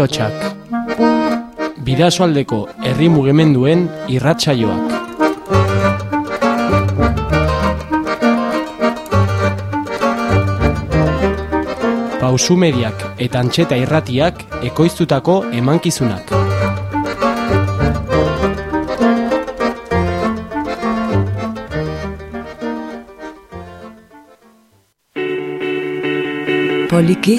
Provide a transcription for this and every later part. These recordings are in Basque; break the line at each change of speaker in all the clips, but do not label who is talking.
hotxak. Bidasoaldeko herri mugimenduen irratsaioak. Pausumediak eta antxeta irratiak ekoiztutako emankizunak.
Poliki,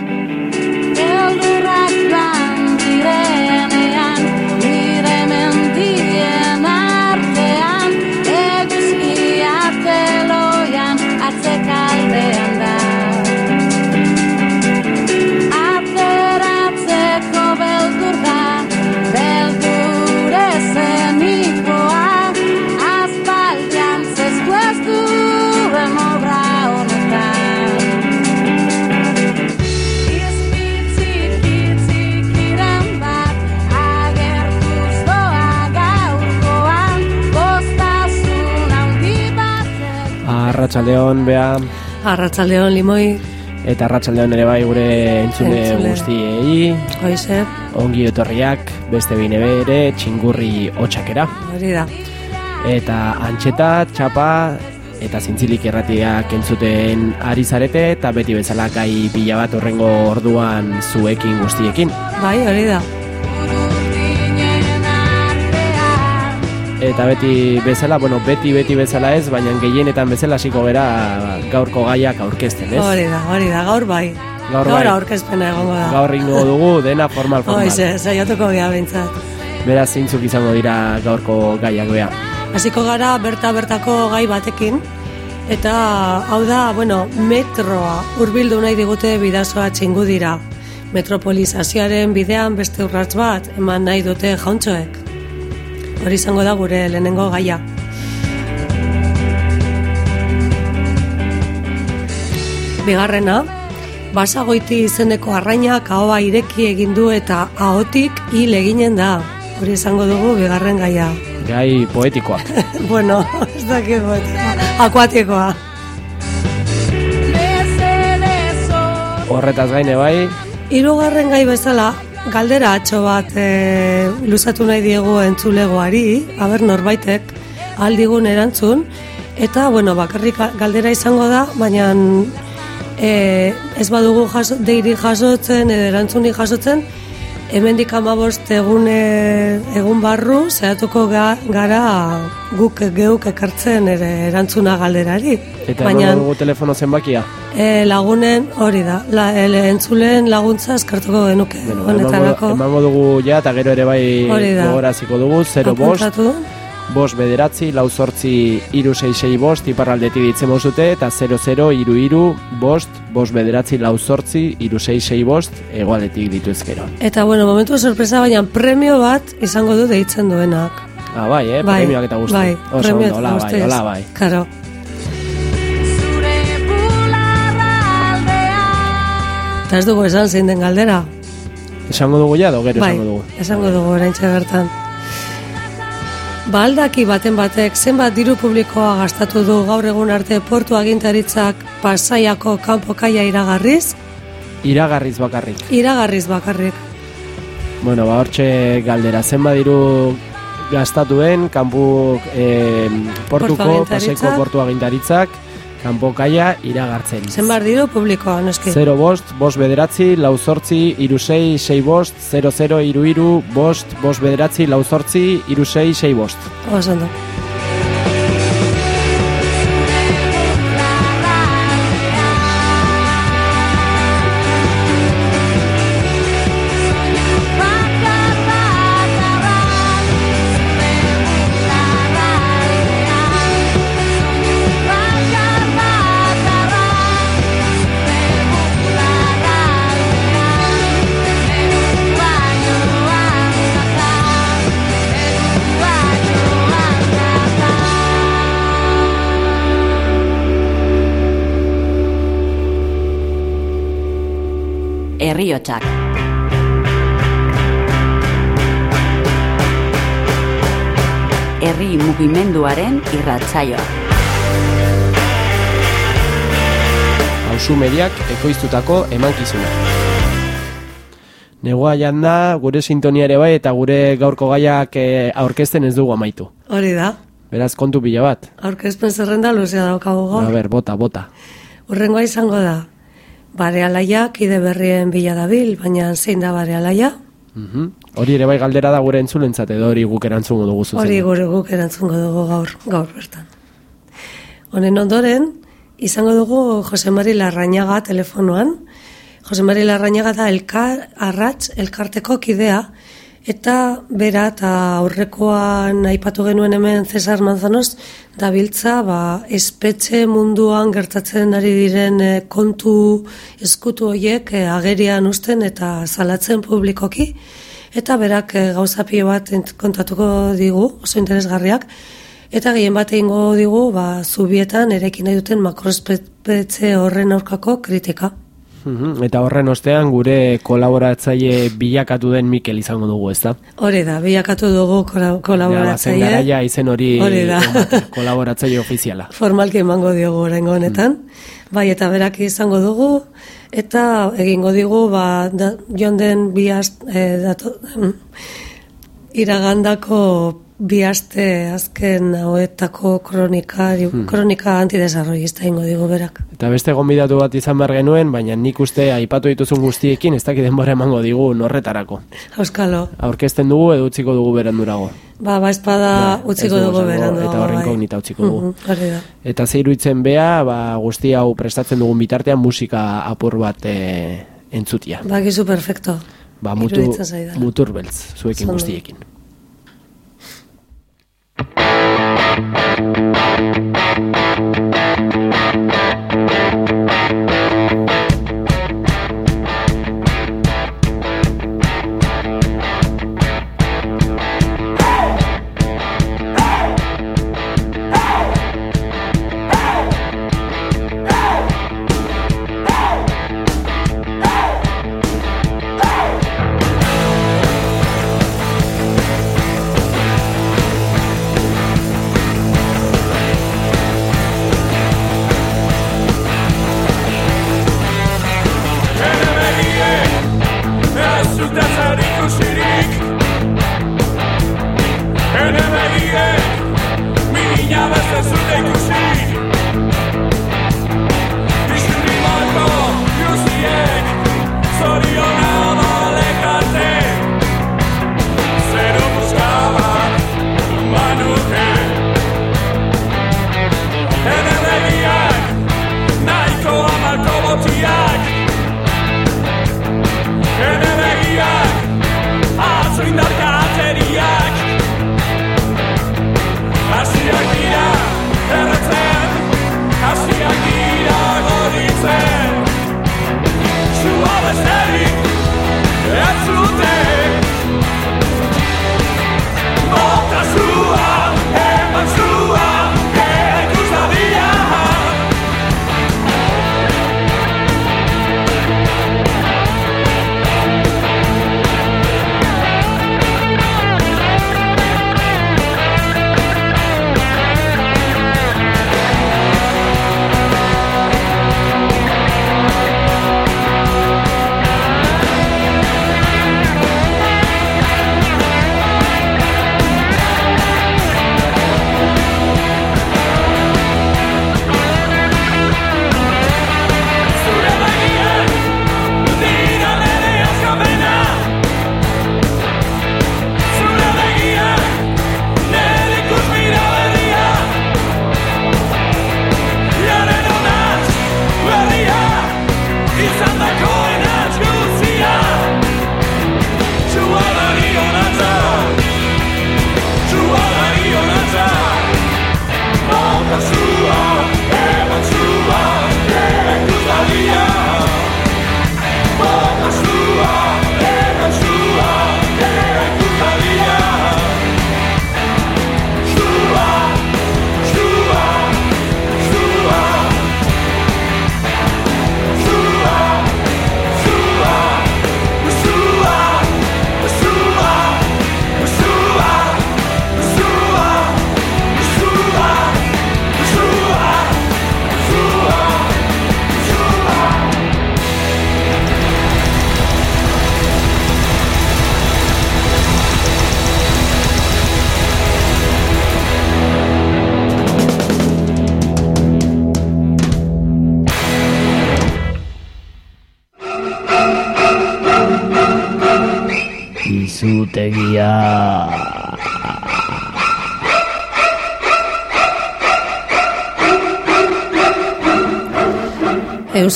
Arratsaldeon bea
Arratzaldeon limoi,
eta arratsaldeon ere bai gure entzule,
Entzule.
guztiei.
hoize,
Ongi etorriak beste bine bere txingurri hotxakera.
hori da.
Eta antxeta, txapa eta zintzilik erratiak entzuten ari zarete eta beti bezala gai pila bat horrengo orduan zuekin guztiekin.
Bai, hori da.
Eta beti bezala, bueno, beti beti bezala ez, baina gehienetan bezala hasiko gera gaurko gaiak aurkezten, ez?
Hori da, hori da, gaur bai.
Gaur
gaur
bai.
aurkezpena egongo da.
Gaur ingo dugu dena formal formal.
Hoize, saiatuko gea bintzat.
Beraz zeintzuk izango dira gaurko gaiak bea.
Hasiko gara berta bertako gai batekin eta hau da, bueno, metroa hurbildu nahi digute bidazoa txingu dira. Metropolizazioaren bidean beste urrats bat eman nahi dute jauntxoek. Hori izango da gure lehenengo gaia. Bigarrena, basagoiti izeneko arrainak ahoa ireki egin du eta ahotik hil eginen da. Hori izango dugu bigarren gaia.
Gai poetikoak.
bueno, ez dakit. Akuatikoa.
Horretaz gaine bai,
Hirugarren gai bezala, galdera atxo bat e, luzatu nahi diegu entzulegoari, haber norbaitek aldigun erantzun, eta, bueno, bakarrik galdera izango da, baina e, ez badugu jaso, deiri jasotzen, edo erantzunik jasotzen, hemendik amabost egun, e, egun barru, zehatuko ga, gara guk geuk ekartzen ere erantzuna galderari.
eta
Baina-
dugu telefono zenbakia.
E, lagunen hori da, la, ele, entzulen laguntza eskartuko genuke
Bueno,
honetarako.
emango, dugu ja eta gero ere bai gogoraziko dugu 0 bost. Bost bederatzi, lau zortzi, iru sei bost, iparraldetik ditzen mozute, eta 00 iru iru, bost, bost bederatzi, lau zortzi, iru sei bost, egoaldetik ditu ezkero.
Eta bueno, momentu sorpresa baina premio bat izango du deitzen duenak.
Ah, bai, eh, premioak eta guzti.
Bai,
Oso
premio
ondo,
eta
hola bai, hola bai.
Karo.
bularra aldean
Eta ez dugu esan zein den galdera.
Esango dugu ja, edo gero
bai,
esango dugu.
esango dugu oraintxe bertan. Ba aldaki baten batek zenbat diru publikoa gastatu du gaur egun arte portu agintaritzak pasaiako kanpokaia iragarriz,
Iragarriz bakarrik.
iragarriz bakarrik.
Bueno, ba, hortxe galdera, zen badiru gastatuen, kanpu eh, portuko,
Portu
paseiko portu agintaritzak, kanpo kaia iragartzen.
Zenbat diru publikoa, noski.
0 bost, bost bederatzi, lau zortzi, iru sei, bost, 00 iru iru, bost, bost bederatzi, lau zortzi, iru sei bost.
Oso
herriotsak. Herri mugimenduaren irratsaioa.
Hauzu mediak ekoiztutako emankizuna. Negua janda, gure sintonia ere bai, eta gure gaurko gaiak eh, aurkezten ez dugu amaitu.
Hori da,
Beraz, kontu pila bat.
aurkezpen zerrenda luzea daukagu
A
gaur.
ber, bota, bota.
Urrengoa izango da, bare alaia, kide berrien bila dabil, baina zein da bare alaia?
Mhm. Hori ere bai galdera da gure entzulentzat edo hori guk erantzungo dugu zuzen.
Hori gure guk erantzungo dugu gaur, gaur bertan. Honen ondoren, izango dugu Jose Mari Larrañaga telefonoan. Jose Mari Larrañaga da elkar, arratz elkarteko kidea, eta bera eta aurrekoan aipatu genuen hemen Cesar Manzanos, dabiltza ba, espetxe munduan gertatzen ari diren eh, kontu eskutu horiek eh, agerian usten eta salatzen publikoki, eta berak eh, gauza pilo bat kontatuko digu, oso interesgarriak, eta gehien bat egingo digu, ba, zubietan erekin nahi duten makroespetxe horren aurkako kritika.
Mhm. Eta horren ostean gure kolaboratzaile bilakatu den Mikel izango dugu, ezta?
Hori da, bilakatu dugu kola-
Ja,
kolaboratzaile.
garaia izen hori kolaboratzaile ofiziala.
formalki emango diogu oraingo honetan. Bai, eta berak izango dugu, eta egingo digu, ba, da, joan den bi ast, eh, dato, em, iragandako bi aste azken hauetako kronika, kronika antidesarrollista ingo digu berak.
Eta beste gonbidatu bat izan behar genuen, baina nik uste aipatu dituzun guztiekin ez dakit denbora emango digu norretarako.
Euskalo,
Aurkezten dugu edo utziko dugu berandurago.
ba, ba espada
Ja,
utziko dugu
esango,
berandu.
Eta horren kognita utziko dugu.
Mhm, Hori da.
Eta ze iruditzen bea, ba, guzti hau prestatzen dugun bitartean musika apur bat e, entzutia.
Bakizu perfecto.
Ba, mutu, mutur beltz, zuekin
Ondo.
guztiekin. Música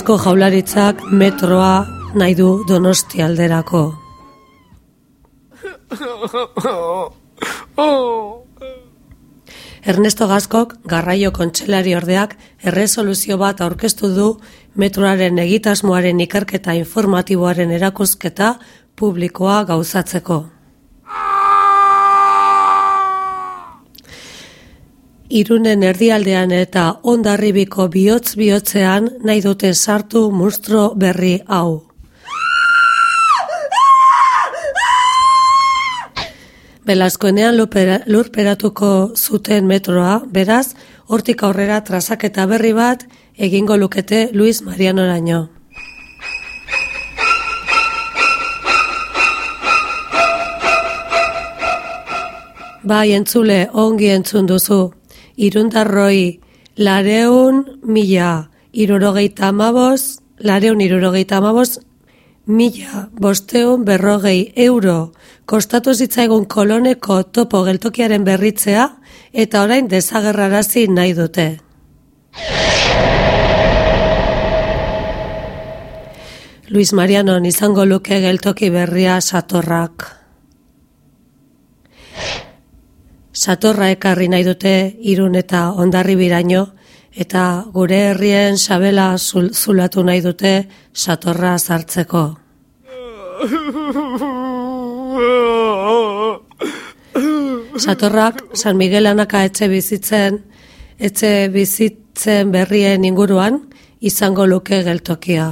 Eusko jaularitzak metroa nahi du donosti alderako. Ernesto Gaskok, garraio kontselari ordeak, erresoluzio bat aurkeztu du metroaren egitasmoaren ikerketa informatiboaren erakusketa publikoa gauzatzeko. Irunen erdialdean eta ondarribiko bihotz bihotzean nahi dute sartu mustro berri hau. Belazkoenean lurperatuko zuten metroa, beraz, hortik aurrera trazaketa berri bat egingo lukete Luis Marianoraino. Bai, entzule, ongi entzun duzu. Irundarroi, lareun mila, irurogeita amaboz, lareun irurogeita amaboz, mila, bosteun berrogei euro, kostatu zitzaigun koloneko topo geltokiaren berritzea, eta orain desagerrarazi nahi dute. Luis Marianon izango luke geltoki berria satorrak. Satorra ekarri nahi dute irun eta ondarri biraino, eta gure herrien sabela zul, zulatu nahi dute satorra sartzeko. Satorrak San Miguel Anaka etxe bizitzen, etxe bizitzen berrien inguruan izango luke geltokia.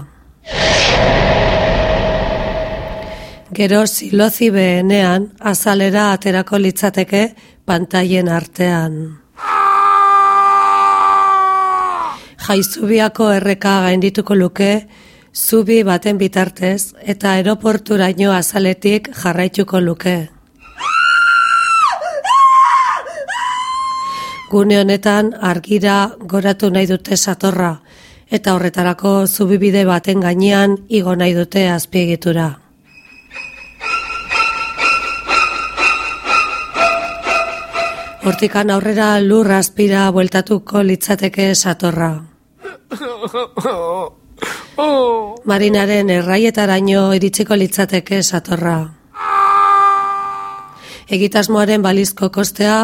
Gero silozi behenean azalera aterako litzateke pantailen artean. Jaizubiako erreka gaindituko luke zubi baten bitartez eta aeroporturaino azaletik jarraituko luke. Gune honetan argira goratu nahi dute satorra eta horretarako zubibide baten gainean igo nahi dute azpiegitura. Hortikan aurrera lur azpira bueltatuko litzateke satorra. Marinaren erraietaraino iritsiko litzateke satorra. Egitasmoaren balizko kostea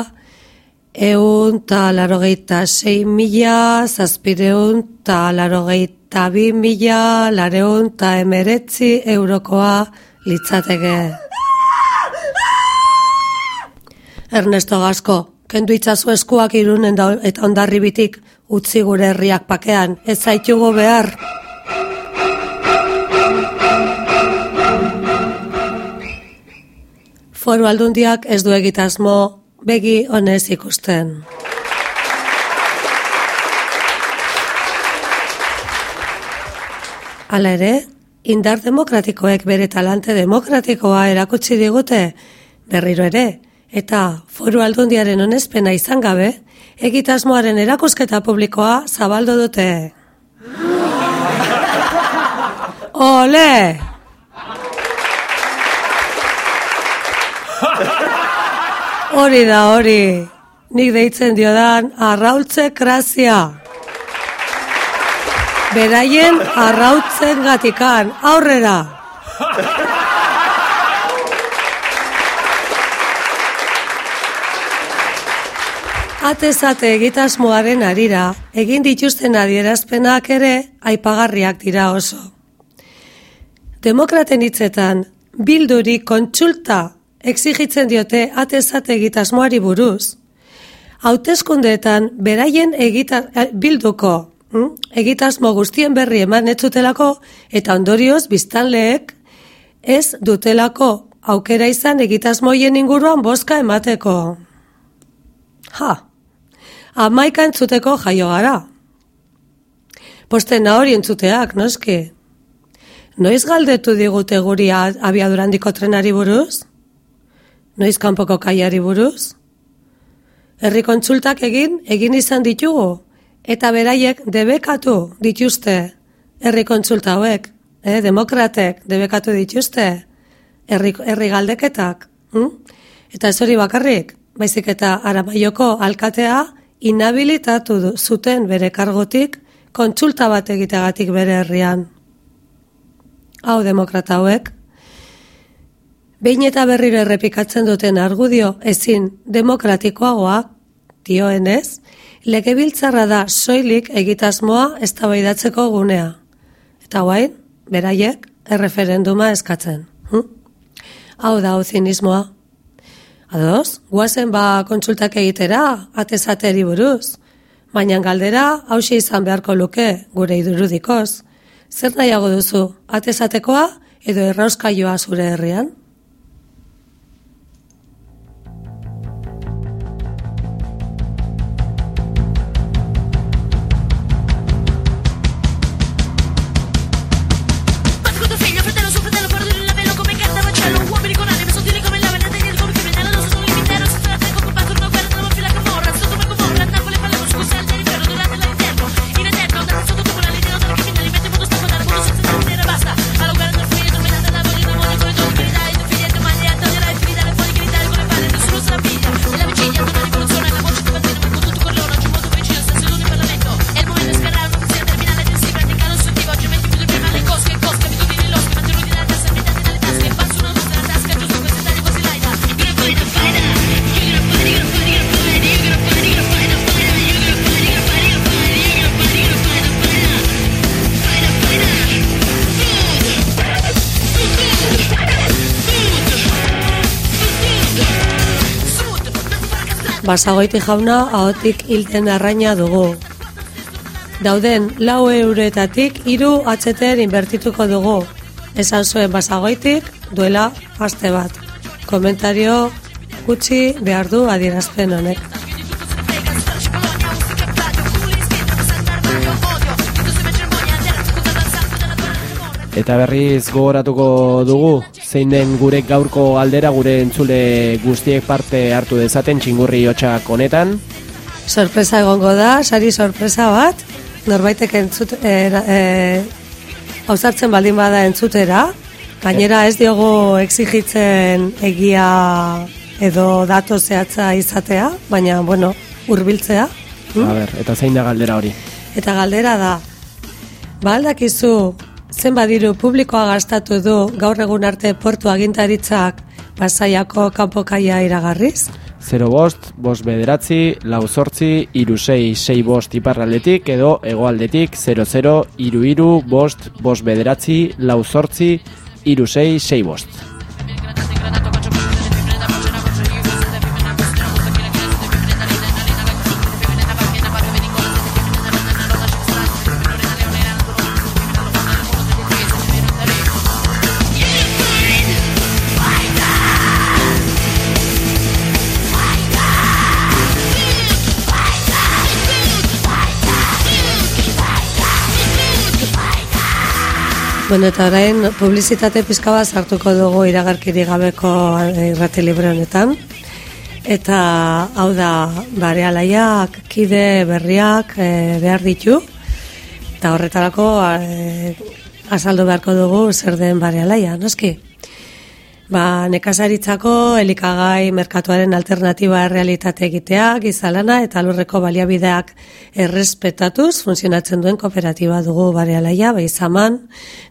eun ta larogeita sei mila, zazpireun ta larogeita bi mila, lareun ta emeretzi eurokoa litzateke. Ernesto Gasko, kendu itzazu eskuak irunen da, eta ondarribitik utzi gure herriak pakean, ez zaitugu behar. Foru aldundiak ez du egitasmo begi honez ikusten. Hala ere, indar demokratikoek bere talante demokratikoa erakutsi digute berriro ere, eta foru aldundiaren onespena izan gabe, egitasmoaren erakusketa publikoa zabaldu dute. Ole! Hori da hori, nik deitzen diodan arraultze krazia. Beraien arrautzen gatikan, aurrera! Atezate egitasmoaren arira, egin dituzten adierazpenak ere aipagarriak dira oso. Demokraten hitzetan, bilduri kontsulta exigitzen diote atezate egitasmoari buruz, hauteskundeetan beraien egita, eh, bilduko hm, egitasmo guztien berri eman etzutelako eta ondorioz biztanleek ez dutelako aukera izan egitasmoien inguruan boska emateko. Ha, amaika entzuteko jaio gara. Posten hori entzuteak, noski. Noiz galdetu digute guri abiadurandiko trenari buruz? Noiz kanpoko kaiari buruz? Herri kontsultak egin, egin izan ditugu, eta beraiek debekatu dituzte herri kontsulta hauek, eh, demokratek debekatu dituzte herri, herri galdeketak, Hm? Eta ez hori bakarrik, baizik eta Aramaioko alkatea inhabilitatu zuten bere kargotik kontsulta bat egitegatik bere herrian. Hau demokrata hauek. Behin eta berriro errepikatzen duten argudio ezin demokratikoagoa dioenez, legebiltzarra da soilik egitasmoa eztabaidatzeko gunea. Eta guain, beraiek, erreferenduma eskatzen. Hm? Hau da, hau zinismoa. Ados, guazen ba kontsultak egitera, atezateri buruz. Baina galdera, hausia izan beharko luke, gure idurudikoz. Zer nahiago duzu, atezatekoa edo errauskaioa zure herrian? Basagoiti jauna ahotik hilten arraina dugu. Dauden lau euretatik hiru atxeten inbertituko dugu. Esan zuen basagoitik duela aste bat. Komentario gutxi behar du adierazpen honek.
Eta berriz gogoratuko dugu, zein den gure gaurko aldera gure entzule guztiek parte hartu dezaten txingurri hotxak honetan.
Sorpresa egongo da, sari sorpresa bat, norbaitek entzut, e, e, hausartzen baldin bada entzutera, gainera ez diogu exigitzen egia edo dato zehatza izatea, baina, bueno, hurbiltzea.
A ber, eta zein da galdera hori.
Eta galdera da, ba zenbat diru publikoa gastatu du gaur egun arte portu agintaritzak pasaiako kanpokaia iragarriz?
0 bost, bost bederatzi, lau zortzi, iru sei, bost iparraldetik edo hegoaldetik 00, iru iru, bost, bost bederatzi, lau zortzi, iru sei, sei bost.
Bueno, eta orain publizitate pizka bat sartuko dugu iragarkiri gabeko eh, irrati libre honetan. Eta hau da, bare alaiak, kide berriak eh, behar ditu. Eta horretarako eh, azaldu beharko dugu zer den bare alaia, noski? Ba, nekazaritzako elikagai merkatuaren alternatiba realitate egitea, gizalana eta lurreko baliabideak errespetatuz funtzionatzen duen kooperatiba dugu bare alaia, bai zaman,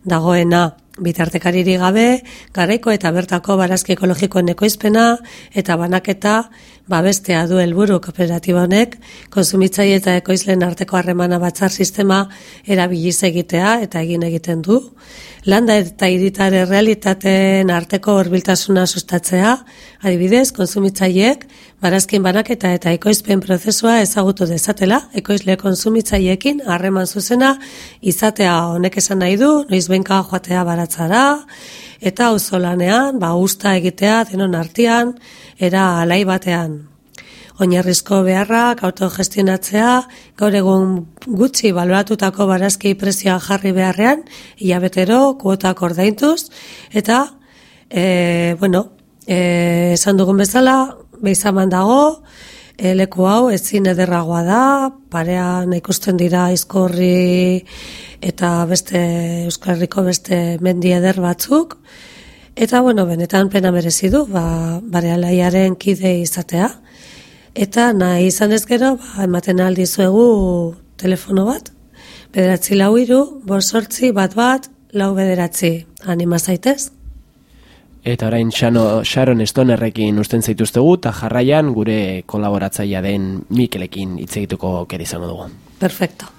dagoena bitartekariri gabe, garaiko eta bertako barazki ekologikoen ekoizpena eta banaketa babestea du helburu kooperatiba honek, konsumitzaile eta ekoizlen arteko harremana batzar sistema erabiliz egitea eta egin egiten du. Landa eta iritare realitateen arteko horbiltasuna sustatzea, adibidez, konsumitzaileek barazkin banaketa eta ekoizpen prozesua ezagutu dezatela, ekoizle konsumitzaileekin harreman zuzena izatea honek esan nahi du, noizbenka joatea baratzara, eta auzolanean, ba, usta egitea denon artean, era alai batean. Oinarrizko beharrak autogestionatzea, gaur egun gutxi baloratutako barazki prezioa jarri beharrean, hilabetero, kuotak ordaintuz, eta, e, bueno, e, esan dugun bezala, beizaman dago, e, leku hau ezin ederragoa da, parean ikusten dira izkorri eta beste Euskal Herriko beste mendi eder batzuk,
Eta, bueno, benetan pena merezi du, ba, bare alaiaren kide izatea. Eta nahi izan ez gero, ba, ematen aldizuegu telefono bat, bederatzi lau iru, bosortzi, bat bat, lau bederatzi. Anima zaitez?
Eta orain Shano, Sharon Stonerrekin usten zaituztegu, eta jarraian gure kolaboratzailea den Mikelekin hitz egituko izango dugu.
Perfecto.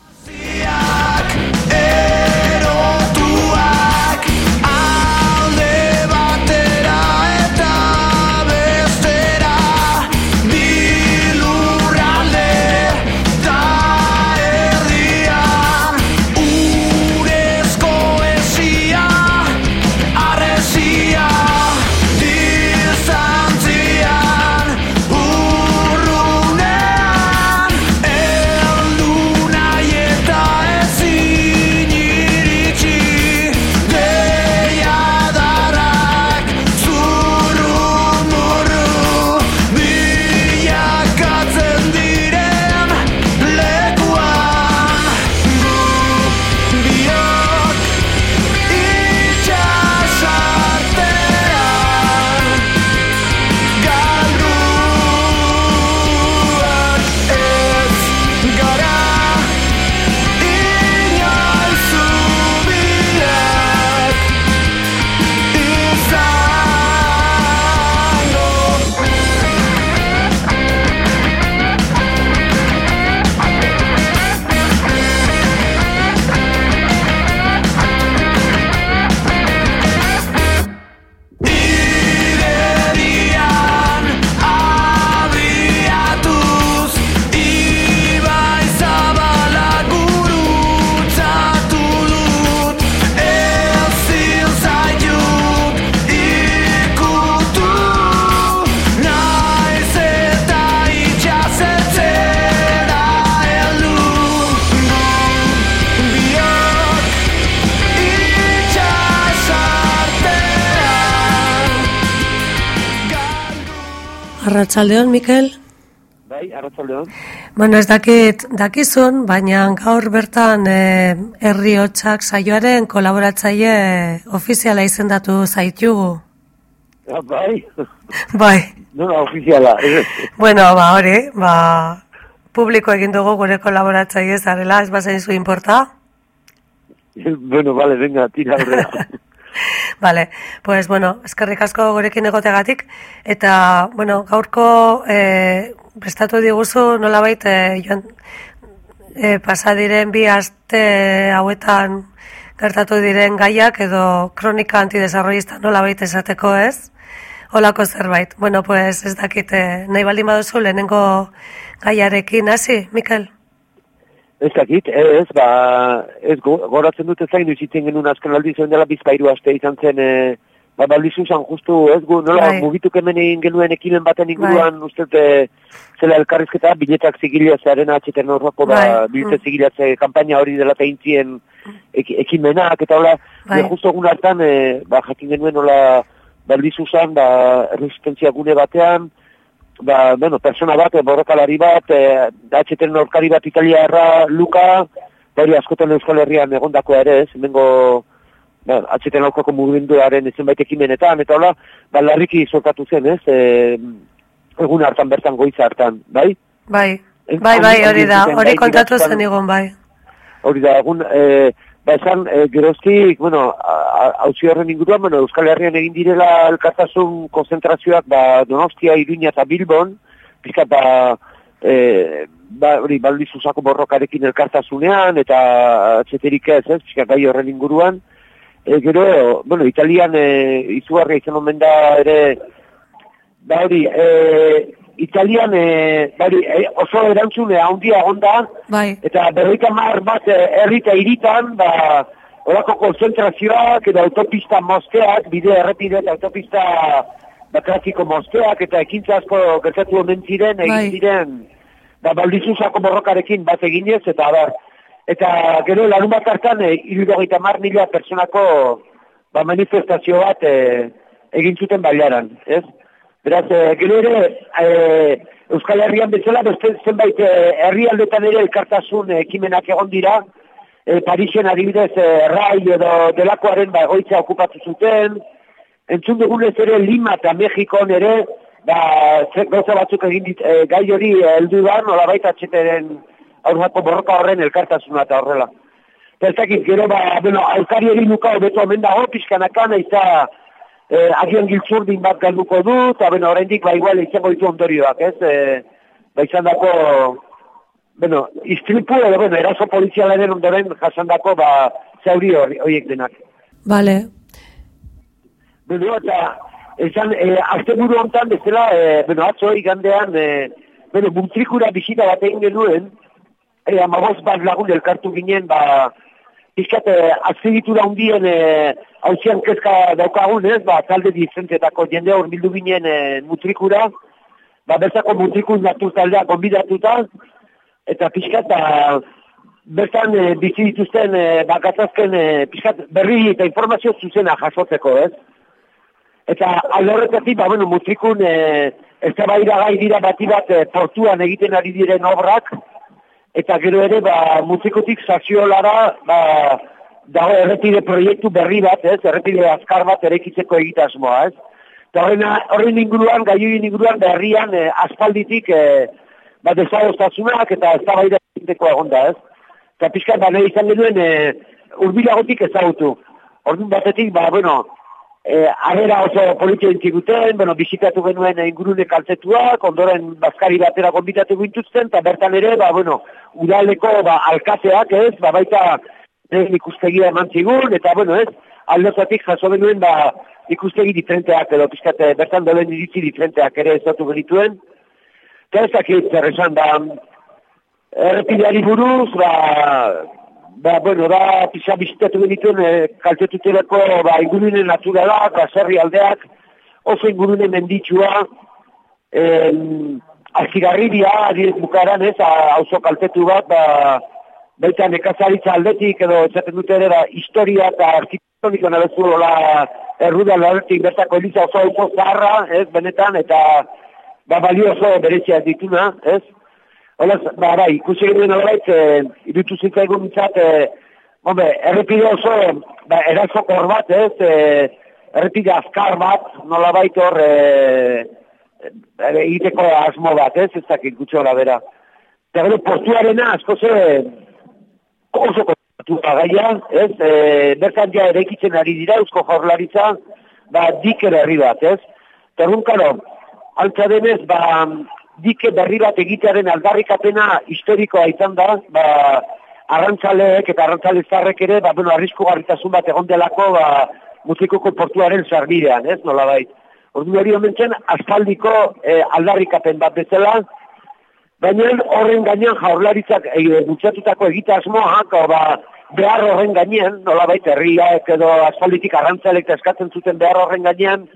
Arratsaldeon Mikel.
Bai, arratzaldeon.
Bueno, ez dakit, dakizun, baina gaur bertan eh, herri hotxak saioaren kolaboratzaile ofiziala izendatu zaitugu.
Ja, bai,
Bai,
nola ofiziala.
bueno, ba hori, ba, publiko egin dugu gure kolaboratzaile zarela, ez bazaizu inporta?
bueno, vale, venga, tira aurrera.
Vale, pues bueno, eskerrik asko gurekin egotegatik eta bueno, gaurko eh, prestatu diguzu nolabait eh, joan eh, pasa diren bi aste hauetan gertatu diren gaiak edo kronika antidesarrollista nolabait esateko, ez? Holako zerbait. Bueno, pues ez dakit eh, nahi baldin baduzu lehenengo gaiarekin hasi, Mikel.
Ez dakit, ez, ba, ez go, goratzen dut ezain usitzen genuen azken aldi zen dela bizpairu aste izan zen, e, ba, baldizu zan justu, ez gu, nola,
Bai.
mugituk hemen egin genuen ekimen baten inguruan, uste dut, e, zela elkarrizketa, biletak zigilatzearen atxeten horrako, ba,
Bai,
bilete
mm.
zigilatze kampaina hori dela eta intzien ek, ekimenak, eta hola,
Bai.
bai. justo egun hartan, e, ba, jakin genuen, nola, baldizu zan, ba, resistentzia gune batean, ba, bueno, persona bat, eh, borrokalari bat, e, atxeten aurkari bat italiarra, Luka, ba, hori askotan Euskal Herrian egondakoa ere, ez, hemengo, ba, atxeten aurkako mugimenduaren zenbait ekimenetan, eta hola, ba, larriki sortatu zen, ez, e, egun hartan bertan goiza hartan, bai?
Bai, bai, bai, hori da,
hori
kontatu
idatzan-
zenigun, bai.
Hori da, egun, e, ba esan, e, geroztik, bueno, hauzi horren inguruan, bueno, Euskal Herrian egin direla elkartasun konzentrazioak, ba, Donostia, Iruña eta Bilbon, pizkat, ba, e, ba, hori, baldizuzako borrokarekin elkartasunean, eta atxeterik ez, ez, pizkat gai horren inguruan, e, gero, bueno, Italian e, izugarria izan omen da ere, ba hori, e, Italian, e, ba hori, e, oso erantzune handia onda,
Bai,
Eta berroita mar bat eh, herri eta hiritan, ba, horako konzentrazioak edo autopista mozteak, bide errepide eta autopista ba, trafiko mozteak, eta ekintza asko gertatu omen ziren, egin
Bai.
ziren, ba, baldizuzako borrokarekin bat eginez, eta bar, eta gero larun bat hartan, e, irurogeita mar mila personako ba, manifestazio bat e, egin zuten bailaran, ez? Beraz, e, gero ere, e, Euskal Herrian bezala, beste zenbait e, herrialdetan ere elkartasun ekimenak egon dira, e, Parisen adibidez e, Rai edo delakoaren ba, egoitza okupatu zuten, entzun dugunez ere Lima eta Mexikon ere, ba, gauza batzuk egin dit, e, gai hori heldu da, nolabait atxeteren aurrako borroka horren elkartasuna eta horrela. Eta gero, ba, bueno, alkari hori nuka hobeto omen dago, pixkanaka, nahiza, e, agian giltzurdin bat galduko du, eta, bueno, oraindik ba, igual izango ditu ondorioak, ez? E, ba, izan dako, bueno, istripu edo, bueno, eraso polizialaren ondoren jasandako, ba, zauri hori- horiek denak.
Bale,
Bueno, eta esan, e, azte buru hontan bezala, e, bueno, atzo igandean, e, bueno, muntrikura bisita bat egin genuen, e, amaboz bat lagun elkartu ginen, ba, pixkat, e, aztegitura hundien e, hausian kezka daukagun, ez, ba, talde diferentetako jende hor bildu ginen e, mutrikura, ba, bezako mutrikun natu taldea konbidatuta, eta pixkat, ba, bertan e, bizi dituzten e, ba, gatazken e, pixkat berri eta informazio zuzena jasotzeko, ez? Eta alde horretatik, ba, bueno, mutrikun e, eztabaida gai dira bati bat e, portuan egiten ari diren obrak, eta gero ere, ba, mutrikutik saziolara, ba, dago errepide proiektu berri bat, ez? Errepide azkar bat erekitzeko egitasmoa, ez? Eta horren, inguruan, gaioien inguruan, berrian, e, aspalditik, e, ba, desadostasunak eta eztabaida egiteko egonda, ez? Eta pixka, ba, nahi izan genuen, e, urbilagotik ezagutu. Orduan batetik, ba, bueno, e, arrera oso politia entziguten, bueno, bisitatu genuen ingurune kaltetuak, ondoren bazkari batera konbitatu gintuzten, eta bertan ere, ba, bueno, udaleko ba, alkateak, ez, ba, baita lehen ikustegia eman zigun, eta, bueno, ez, aldozatik jaso genuen, ba, ikustegi diferenteak, edo pizkate, bertan dolen iritzi diferenteak ere ezatu genituen, eta ez dakit zer esan, ba, errepideari buruz, ba, ba, bueno, da, pisa bizitatu genituen e, kaltetutelako, ba, ingurune naturalak, ba, zerri aldeak, oso ingurune menditsua, em, azigarribia, direz bukaran ez, auzo kaltetu bat, ba, baita nekazaritza aldetik, edo esaten dute ere, ba, historia eta arkitektonik nabezu, hola, erruda laltik bertako eliza oso oso zaharra, ez, benetan, eta, ba, balio oso bereziak dituna, ez, Hola, ba, bai, ikusi genuen horreit, e, irutu zitzaigun mitzat, e, hombre, errepide oso, ba, erazokor bat, ez, e, errepide azkar bat, nola baita hor, e, egiteko asmo bat, ez, ez dakit gutxo hori bera. Eta gero, portuarena, asko ze, oso kontatu gaia, ez, e, bertan ja eraikitzen ari dira, eusko jaurlaritza, ba, diker herri bat, ez. Eta egun, karo, altza denez, ba, dike berri bat egitearen aldarrikapena historikoa izan da, ba, arrantzaleek eta arrantzale zarrek ere, ba, bueno, arrisku garritasun bat egon delako, ba, mutikoko portuaren zarbidean, ez, nola bait. Ordu hori omentzen, aspaldiko eh, aldarrikapen bat bezala, baina horren gainean jaurlaritzak e, bultzatutako egitasmoak, o, ba, behar horren gainean, nola bait, herriak edo aspalditik arrantzalek eskatzen zuten behar horren gainean,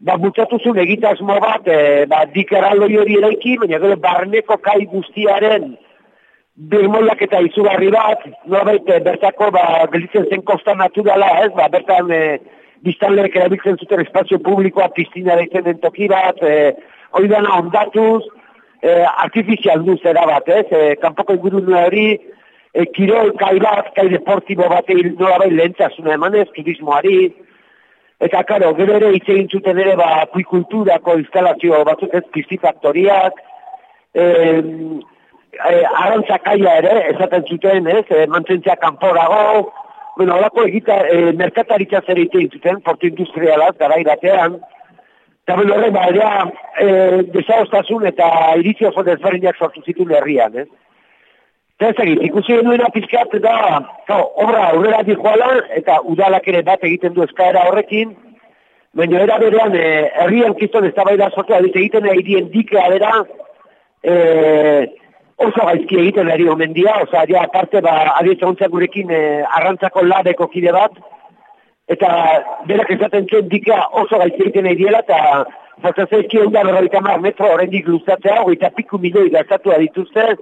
ba, bultzatu zuen egitasmo bat, e, ba, dikeraloi hori eraiki, baina gero barneko kai guztiaren birmolak eta izugarri bat, nolabait e, bertako ba, gelitzen zen kosta naturala, ez, ba, bertan e, biztanleek erabiltzen zuten espazio publikoa piztina deitzen den toki bat, e, hori dana ondatuz, e, artifizial duz bat, ez, e, kanpoko ingurune hori, e, kirol kai bat, kai deportibo bat egin nolabait lehentasuna emanez, turismoari, Eta, karo, gero ere hitz egin zuten ere, ba, kuikulturako instalazio batzuk ez piztifaktoriak, eh, eh, arantzakaia ere, esaten zuten, ez, eh, mantentzea kanporago, bueno, holako egita, eh, merkataritza zer egiten zuten, portu industrialaz, garai batean, eta bueno, horre, ba, eh, desaostasun eta iritzi oso desberdinak sortu zituen herrian, ez. Eta ez egit, ikusi genuena pizkat eta kau, obra aurrera dijoala eta udalak ere bat egiten du eskaera horrekin, baina era berean e, herrian kiston ez da sortu adit egiten dien dikea bera e, oso gaizki egiten ari omen dia, oza, ja, aparte, ba, adietza ontzak gurekin e, arrantzako labeko kide bat, eta berak esaten zuen dikea oso gaizki egiten nahi diela, eta Zazazaizki egun da berroita mar metro horrendik luzatzea, hogeita piku milioi gastatu dituzte,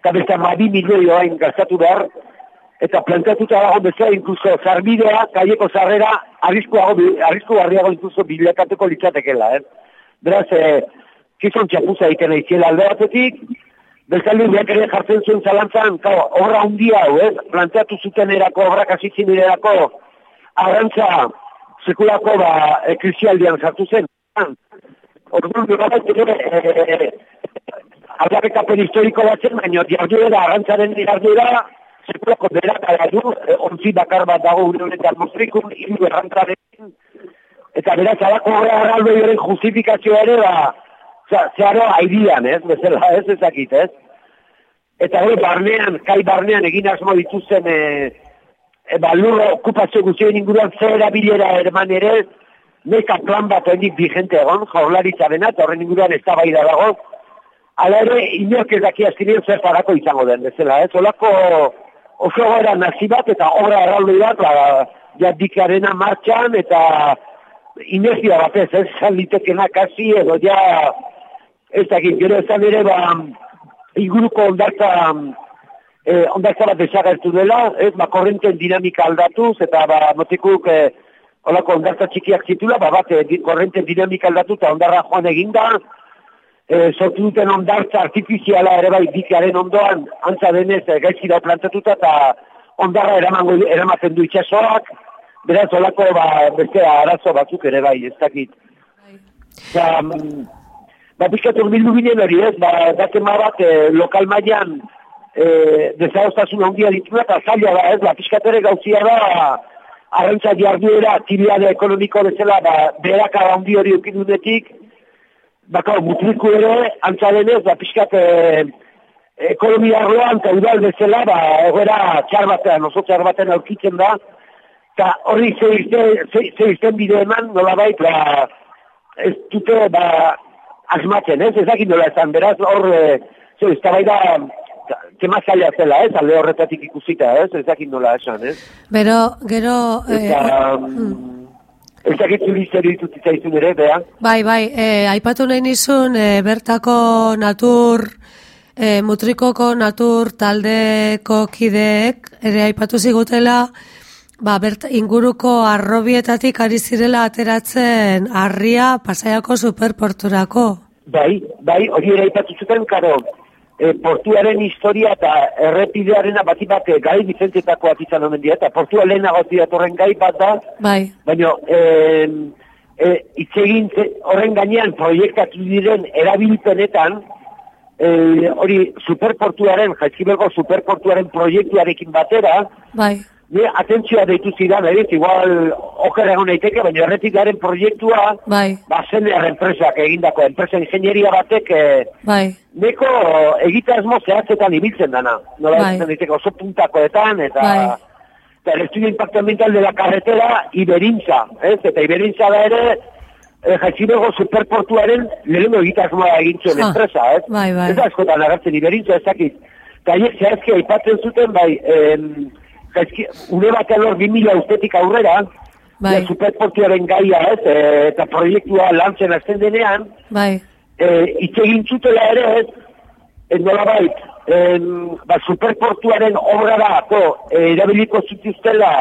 eta beste amabi milioi orain gastatu behar, eta plantatuta dago bezala inkluso zarbidea, kaieko zarrera, arriskuago, arrisku garriago inkluso bilakatuko litzatekela, eh? Beraz, eh, kizon txapuza egiten aiziela alde batetik, bestalde biak ere jartzen zuen zalantzan, kau, obra handia hau, ez? Planteatu zuten erako, obra kasitzin erako, arrantza sekulako ba, e, krisialdian sartu zen. Orduan, e, aldarrikapen historiko bat zen, baina jarduera, arrantzaren jarduera, sekulako berakara du, e, ontzi bakar bat dago une honetan mostrikun, hiru errantzaren, eta beraz, alako horra arraldoioren justifikazioa ere, ba, zeharo aidian, ez, bezala, ez ezakit, ez? Eta hori barnean, kai barnean egin asmo dituzten e, e, ba, lurro okupazio guztien inguruan zer erabilera erman ere, neka plan bat hendik vigente egon, jaurlaritza dena, eta horren inguruan ez da dago. Hala ere, inork ez daki azkenean zertarako izango den, bezala, ez? Olako oso gara nazi bat eta obra erraldoi bat, ba, ja dikarena martxan eta inertzia batez, ez zan litekena kasi, edo ja, ez dakit, gero ezan ere, ba, inguruko ondartza, eh, ondartza bat desagertu dela, ez, ba, korrenten dinamika aldatuz, eta, ba, motikuk, eh, holako ondartza txikiak zitula, ba, bat, di- korrenten dinamika aldatu, eta ondarra joan eginda, eh, sortu duten ondartza artifiziala ere bai dikearen ondoan, antza denez, eh, gaizkira plantatuta, eta ondarra eramango, eramaten du itxasoak, beraz, holako, ba, beste arazo batzuk ere bai, ez dakit. Eta, mm, ba, pixkat urbildu ginen hori ez, ba, datema bat e, lokal mailan e, dezadostasun handia dituna eta zaila da ez, ba, pixkat ere gauzia da, arrantza jarduera, aktibiade ekonomiko bezala, ba, beraka handi hori eukidunetik, baka, mutriku ere, antza denez, ba, pixkat e, ekonomia arloan eta udal bezala, ba, egoera txar batean, oso txar batean aurkitzen da, eta horri ze irten, ze, ze irten bide eman, nolabait, ba, ez dute, ba, asmatzen, ez, ez dakit nola esan, beraz, hor, e, zo, ez da kema zaila zela, ez, alde horretatik ikusita, ez, ez dakit nola esan, ez,
Bero, gero... eh,
eta,
mm,
ez dakit zuri zer ditut itzaizun ere, bea,
Bai, bai, e, aipatu nahi nizun e, bertako natur, e, mutrikoko natur taldeko kideek, ere aipatu zigutela, ba, bert, inguruko arrobietatik ari zirela ateratzen harria pasaiako superporturako.
bai, bai, hori ere aipatu zuten, karo, e, portuaren historia eta errepidearen bati bat e, gai bizentetakoak izan omen dira, eta portua lehenago datorren gai bat da,
Bai,
Baina, eh, eh, itzegin ze- horren gainean proiektatu diren erabilpenetan, eh, hori superportuaren, jaizkibelgo superportuaren proiektuarekin batera,
bai,
ni atentzioa deitu zidan, erit, igual oker egon daiteke, baina erretikaren proiektua,
bai,
ba, zener enpresak egindako, enpresa ingenieria batek, eh,
bai,
neko egitasmo zehatzetan ibiltzen dana. Nola Bai. daiteke oso puntakoetan, eta...
Bai.
Eta el estudio impacto ambiental de la carretera Iberintza, ez? Eta Iberintza da ere, eh, jaizibego superportuaren lehenengo egitasmoa egin zuen
Ja,
enpresa, ez?
bai, bai.
Ez da askotan agertzen Iberintza ez dakit. Eta haiek zehazki aipatzen zuten, bai, em, jaizki, une batean hor 2000 ustetik aurrera,
Bai.
ja, superportuaren gaia, ez? E, eta proiektua lantzen azten denean,
bai,
eh, hitz egin zutela ere ez, ez nolabait, em, ba, superportuaren obrarako eh, erabiliko zituztela,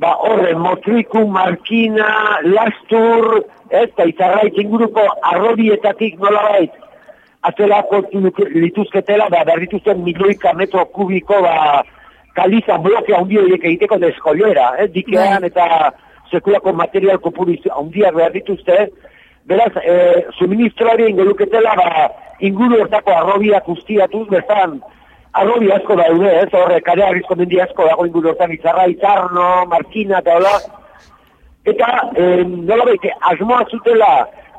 ba, horre, motriku, markina, lastur, ez, eta izarraik inguruko arrobietatik nolabait, atelako lituzketela, ba, behar dituzten milioika metro kubiko, ba, kaliza bloke handi horiek egiteko deskolera, ez, dikean
Bai.
eta sekulako material kopuru handiak behar dituzte, beraz, e, suministroari ingoluketela, ba, inguru hortako arrobiak ustiatuz, bezan, arrobi asko daude, ez, horre, kare arrizko mendi asko dago inguru hortan, izarra, izarno, markina, eta hola, eta eh, nola baite, asmoa zutela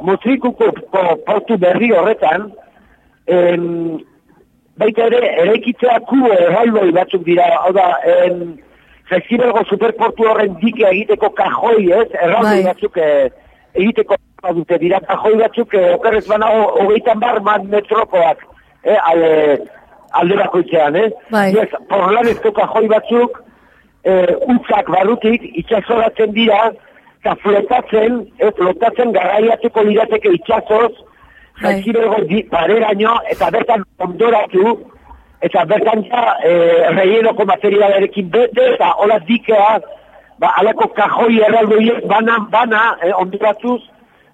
motrikuko po- portu berri horretan, em, baita ere, eraikitzea kubo errailoi batzuk dira, hau da, em, Jaizkibelgo superportu horren dike egiteko kajoi, ez, errailoi
Bai.
batzuk eh, egiteko dute dira kajoi batzuk, eh, okerrez banago, hogeitan bar man metrokoak, eh, alde, alde bakoitzean, eh?
Bai.
Yes, porlanezko kajoi batzuk, eh, utzak barrutik itxasoratzen dira, eta flotatzen, eh, flotatzen garraiatuko lirateke itxasoz. Jaizkibelgo di, pareraino, eta bertan ondoratu, eta bertan ja, eh, reienoko materialarekin bete, eta hola dikea, ba, alako kajoi erraldoiek bana, bana, eh, ondoratuz,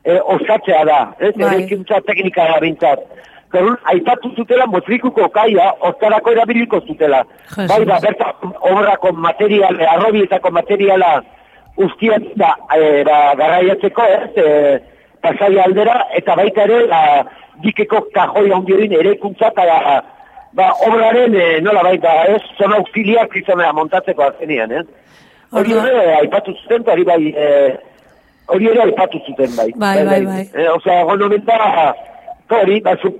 eh, osatzea da, ez,
Bai.
eraikuntza teknika da bintzat. Gerun, aipatu zutela motrikuko kaia, hortarako erabiliko zutela. Bai, ba, bertan obrako material, arrobietako materiala guztiak da, e, ba, garraiatzeko, ez, e, pasai aldera, eta baita ere, ba, dikeko kajoi handioin ere ikuntza, eta ba, obraren, e, nola baita, ez, zona auxiliak izanea montatzeko azkenian, ez. Hori
Orduan-
ere, aipatu zuten, hori bai, e, hori ere aipatu zuten bai.
Bai, bai, bai.
E, Osea, egon honen da, hori, ba, zu,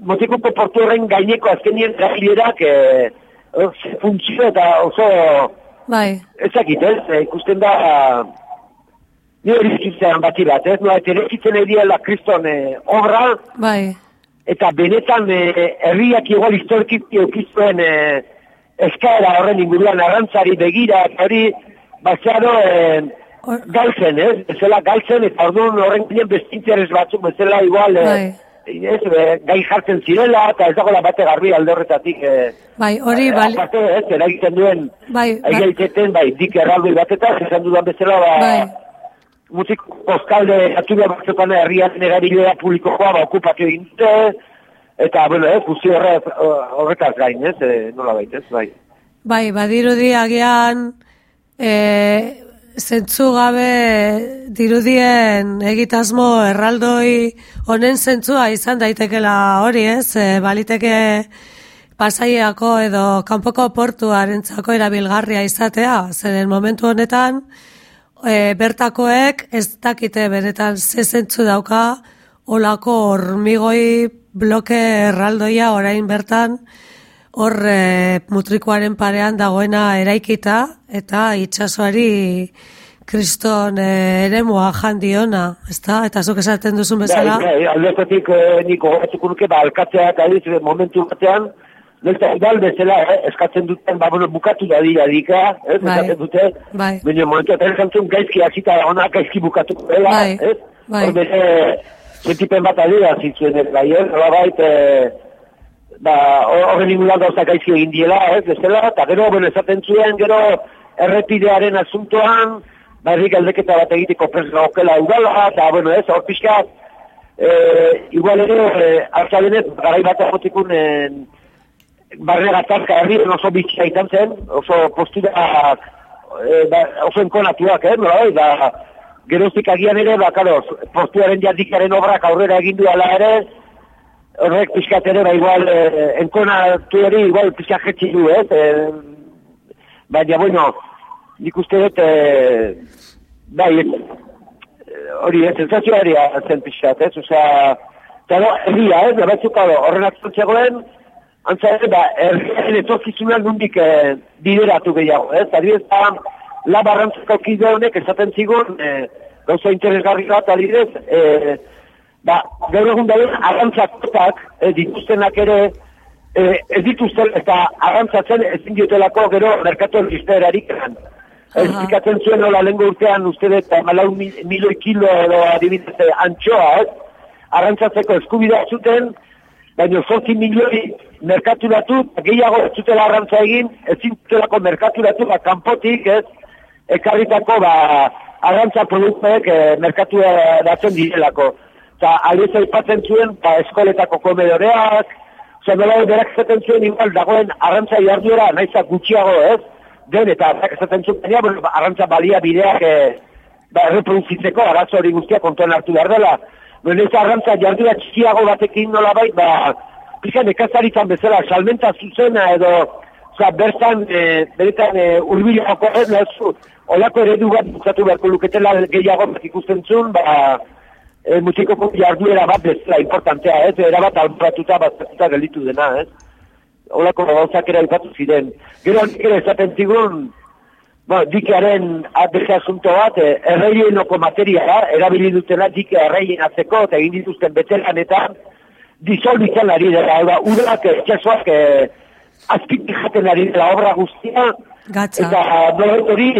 motikuko portu horren gaineko azkenien erabilerak, e, e, funtzio eta oso,
Bai,
ezakit, ez, e, ikusten da, ni hori zitzen bati bat, ez, noa, eta erekitzen ediela kriston e, obra,
bai,
eta benetan e, herriak igual historikizki eukizuen e, eskaera horren inguruan arrantzari begira, eta hori, bazaro, e, galtzen, ez? Bezala galtzen, eta orduan horren ginen beste interes batzuk, bezala igual, e, ez, e, gai jartzen zirela, eta ez dagoela bate garbi alde horretatik, e,
bai, hori, bali,
aparte, ez, eragiten duen,
bai, bai,
bai, dik erraldoi batetan, esan dudan bezala, ba,
bai,
mutik postalde atu behar batzutan herrian erabilera publikoa ba, okupatu egin dute, eta, bueno, eh, fuzio horre, horretaz gain, ez, e, nola baita, ez, bai.
bai, badirudi agian, e, zentzu gabe dirudien egitasmo erraldoi honen zentzua izan daitekela hori, ez? E, baliteke pasaiako edo kanpoko portuarentzako erabilgarria izatea, zeren momentu honetan e, bertakoek ez dakite benetan ze zentzu dauka olako hormigoi bloke erraldoia orain bertan hor e, mutrikoaren parean dagoena eraikita eta itsasoari kriston e, eremua jandiona, ezta? Eta zuk esaten duzun bezala,
Bai, bai, aldekotik eh, nik horretuko nuke, ba, alkatzea eta momentu batean, Nesta idal bezala, eh, eskatzen duten, ba, bueno, bukatu da dira dika, eh,
Bai.
eskatzen dute,
Bai.
baina momentu eta esantzun gaizki hasita ona gaizki bukatuko dela,
Bai,
eh,
bai.
hor bere, sentipen bat adira zitzuen ez eh, nolabait, eh, ba, horren inguruan gauza gaizki egin diela, ez, bezala, eta gero, bueno, esaten zuen, gero, errepidearen asuntoan, ba, herrik aldeketa bat egiteko prez gaukela udala, eta, bueno, ez, hor pixkat, eh, igual ere, eh, alza denez, garai bat egotikun, eh, barne gatazka herrien oso bitxia izan zen, oso postura e, ba, oso enkonatuak, eh, nola, bai, da, geroztik agian ere, ba, karo, postuaren jardikaren obrak aurrera egin duela ere, horrek pixkat ere, ba, igual, e, enkonatu ere, igual pixkat jetxi du, ez, e, baina, bueno, nik uste dut, e, bai, e, hori, ez, sensazioa hori zen pixkat, ez, osea, eta no, herria, ez, da batzuk, horren atzutzegoen, antza ere, ba, herriaren etorkizunan nundik e, bideratu gehiago, ez? Adibidez, ba, labarrantzako kide honek esaten zigun, e, gauza interesgarri bat, adibidez, e, ba, gaur egun dauden arrantzakotak e, dituztenak ere, e, ez dituzten, eta arrantzatzen ezin diotelako gero merkatuan izterarik eran.
Aha.
Esplikatzen zuen nola lehenko urtean uste dut malau mi- milioi kilo edo adibidez antxoa, ez? Arrantzatzeko eskubidea zuten, baina zortzi milioi merkaturatu, gehiago ez zutela arrantza egin, ez zutelako merkaturatu, ba, kanpotik, ez, ekarritako, ba, arrantza produktuek e, merkatua datzen direlako. Eta aliez aipatzen zuen, ba, eskoletako komedoreak, Osa, nola berak esaten zuen, igual, dagoen arrantza jarduera, naizak gutxiago, ez? Den, eta berak esaten zuen, baina, bueno, ba, arrantza balia bideak, e, ba, erreproduzitzeko, arazo hori guztia kontuan hartu behar dela. Bueno, ez arrantza jardura txikiago batekin nola bai, ba, pixan ekazaritzan bezala, salmenta zuzena edo, oza, bertan, e, beretan, e, urbilako, ez, nazu, olako eredu bat bukatu beharko luketela gehiago bat ikusten zuen, ba, e, mutiko jarduera bat bezala importantea, ez, erabat alboratuta bat gelditu dena, ez. Olako gauzak ere aipatu ziren. Gero nik ere esaten zigun, Ba, dikearen beste asunto bat, eh, erreienoko materiala, erabili dutela dike erreien atzeko, eta egin dituzten betelanetan, disolbitzen ari dela, hau da, udak, etxasoak, eh, azpitik jaten ari dela obra guztia,
gatza.
eta nola hori,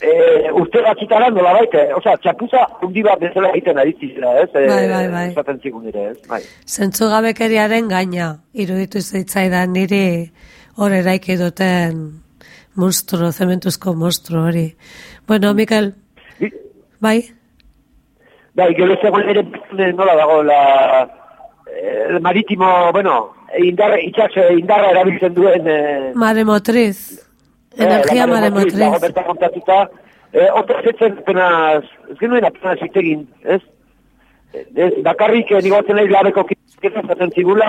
eh, urte batzutara nola baite, osea, txapuza hundi bat bezala egiten ari zizela, ez? Eh,
Bai, bai, bai.
Esaten zigun ere, ez? Bai.
Zentzugabekeriaren gaina, iruditu zitzaidan niri hor eraiki duten monstro, zementuzko monstro hori. Bueno, Mikel,
Bi-
bai?
Bai, gero zegoen ere eh, nola dago la eh, el marítimo, bueno, indarra, itxas eh, indarra erabiltzen duen eh,
Mare motriz.
eh,
Energia
la
mare
maremotriz, dago
motriz.
bertan kontatuta, E, Otra zetzen apenas, ez genuen apenas itegin, ez? Ez, bakarrik eh, nigotzen nahi labeko kizketa zaten zigula,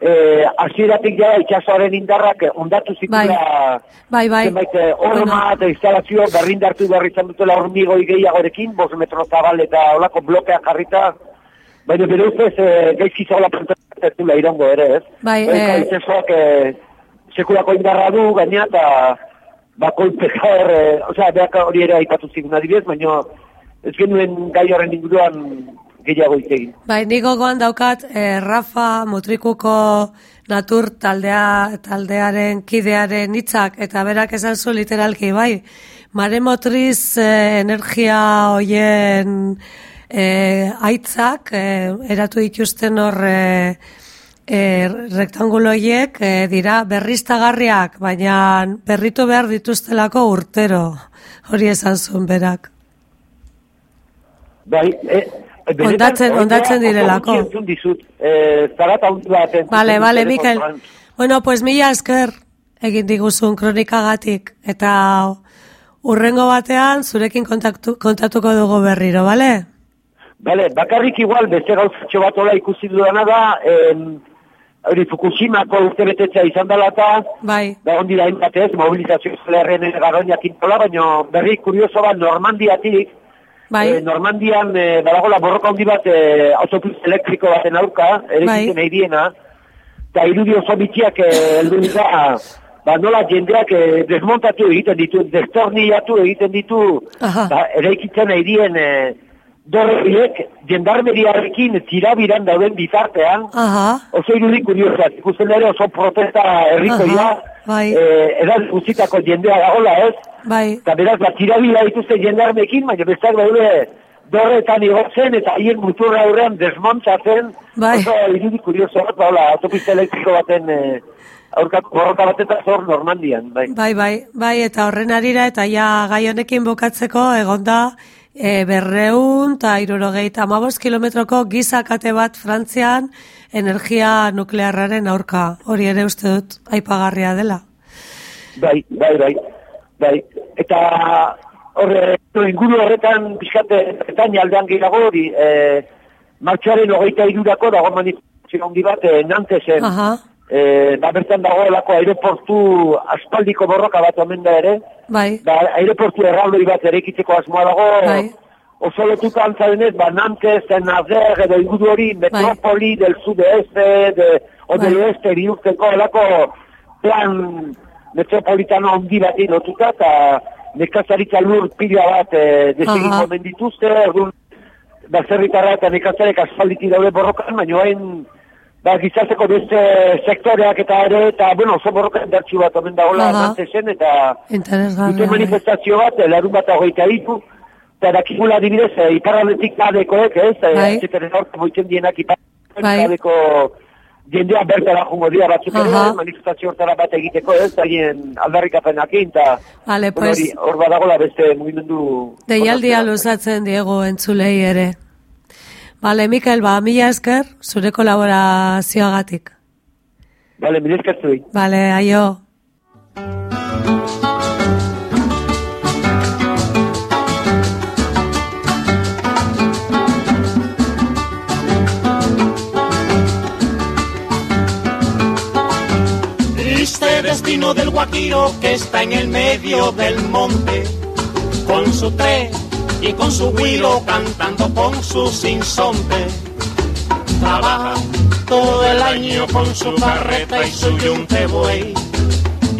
eh, hasieratik ja itxasoaren indarrak ondatu zikula
Bai, bai.
zenbait eh, horma eta instalazio berrindartu behar izan dutela hormigoi gehiagorekin, bos metro zabal eta olako blokeak jarrita, baina bere ustez eh, gaizki zaula dula irongo ere, ez?
Bai,
Eta
eh,
itxasoak eh, sekulako indarra du, gaina eta bakoitzek hor, eh, osea, hori ere aipatu zigun adibidez, baina ez genuen gai horren inguruan gehiago egin.
Bai, nik gogoan daukat, eh, Rafa Mutrikuko natur taldea, taldearen kidearen hitzak eta berak esan zu literalki, bai, maremotriz eh, energia hoien eh, aitzak eh, eratu dituzten hor eh, eh, rektangulo horiek eh, dira berriztagarriak, baina berritu behar dituztelako urtero. Hori esan zuen berak.
Bai, e, benetan,
Ondatzen- ondatzen direlako.
entzun dizut, e, zarat haundi bat entzuten
Vale, vale. Mikel. Bueno, pues mila esker egin diguzun kronikagatik eta urrengo batean zurekin kontaktu, kontatuko dugu berriro, bale?
Bale, bakarrik igual, beste gauzatxo bat hola ikusi dudana da, em, hori Fukushimako urtebetetzea izan dela eta,
Bai,
da ondi da mobilizazio zelerren garoinak intola, baina berri kurioso bat Normandiatik,
bai,
Eh, Normandian eh, badagoela borroka handi bat autobus elektriko baten aurka, ere
Bai.
egiten nahi diena, eta irudi oso bitxiak heldu dira, ba nola jendeak eh, desmontatu egiten ditu, destornillatu egiten ditu,
Aha.
ba, eraikitzen nahi dien eh, dorriek jendarmeriarekin tirabiran dauden bitartean,
aha,
oso irudi kuriosak, ikusten ere oso protesta herrikoia,
bai.
eh, edan guztitako jendea dagoela ez,
bai,
Eta beraz, bat tirabila dituzte jendarmekin, baina bestak daude dorretan igotzen eta haien muturra aurrean desmontatzen.
Bai.
Oso irudi kurioso bat, ba, hola, autopista elektriko baten eh, aurkako borroka bat eta zor Normandian, bai.
bai, bai, bai, eta horren arira eta ja gai honekin bukatzeko egonda e, berreun eta irurogeita amabos kilometroko gizakate bat Frantzian energia nuklearraren aurka. Hori ere uste dut aipagarria dela.
Bai, bai, bai. bai. Eta horre, inguru horretan pixkate Bretaña aldean gehiago hori, eh, martxoaren hogeita irurako dago manifestazio handi bat, eh, Nantesen,
Aha,
eh, ba bertan dagoelako aireportu aspaldiko borroka bat omen da ere,
bai,
ba, aireportu erraldoi bat erekitzeko asmoa dago,
Bai.
oso lotuta antza denez, ba, Nantes, Nazer, edo inguru hori, metropoli del sud-este, de, o del
Bai.
oeste, bihurtzeko, elako plan metropolitano handi bati lotuta, eta nekazaritza lur pila bat e, desegin
Aha.
omen dituzte, orduan, baserritarra eta nekazarek asfaltiti daude borrokan, baina hain ba, gizarteko beste sektoreak eta ere, eta, bueno, oso borroka endartxu bat omen dagoela
Aha.
Nantesen, eta dute manifestazio bat, eh, larun bat hogeita hiru, eta dakikula adibidez, eh, iparraldetik kadekoek, ez, eh,
Bai.
etxeteren aurka moiten dienak iparraldetik
Bai.
kadeko jendea bertara jungo dira batzuk ere,
Aha.
manifestazio hortara bat egiteko, ez, haien aldarrikapenakin, eta
Vale,
bueno,
pues,
hori, hor badagola beste mugimendu...
Deialdia luzatzen diegu entzulei ere. Bale, Mikel, ba, mila esker, zure kolaborazioagatik.
Bale, mire eskertzuei.
Bale, aio.
Triste destino del guajiro que está en el medio del monte, con su té y con su huilo cantando con su sinsonte. Trabaja todo el año con su carreta y su yunte buey.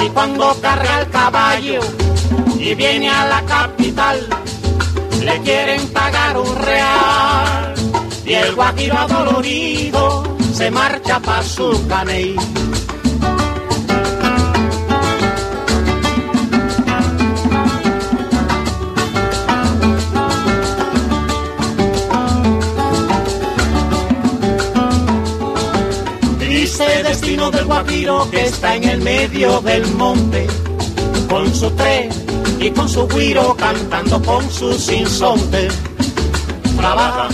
Y cuando carga el caballo y viene a la capital, le quieren pagar un real. Y el guajiro adolorido se marcha pa' su caney. Destino del guajiro que está en el medio del monte, con su tre y con su guiro cantando con su sinsonte. Trabaja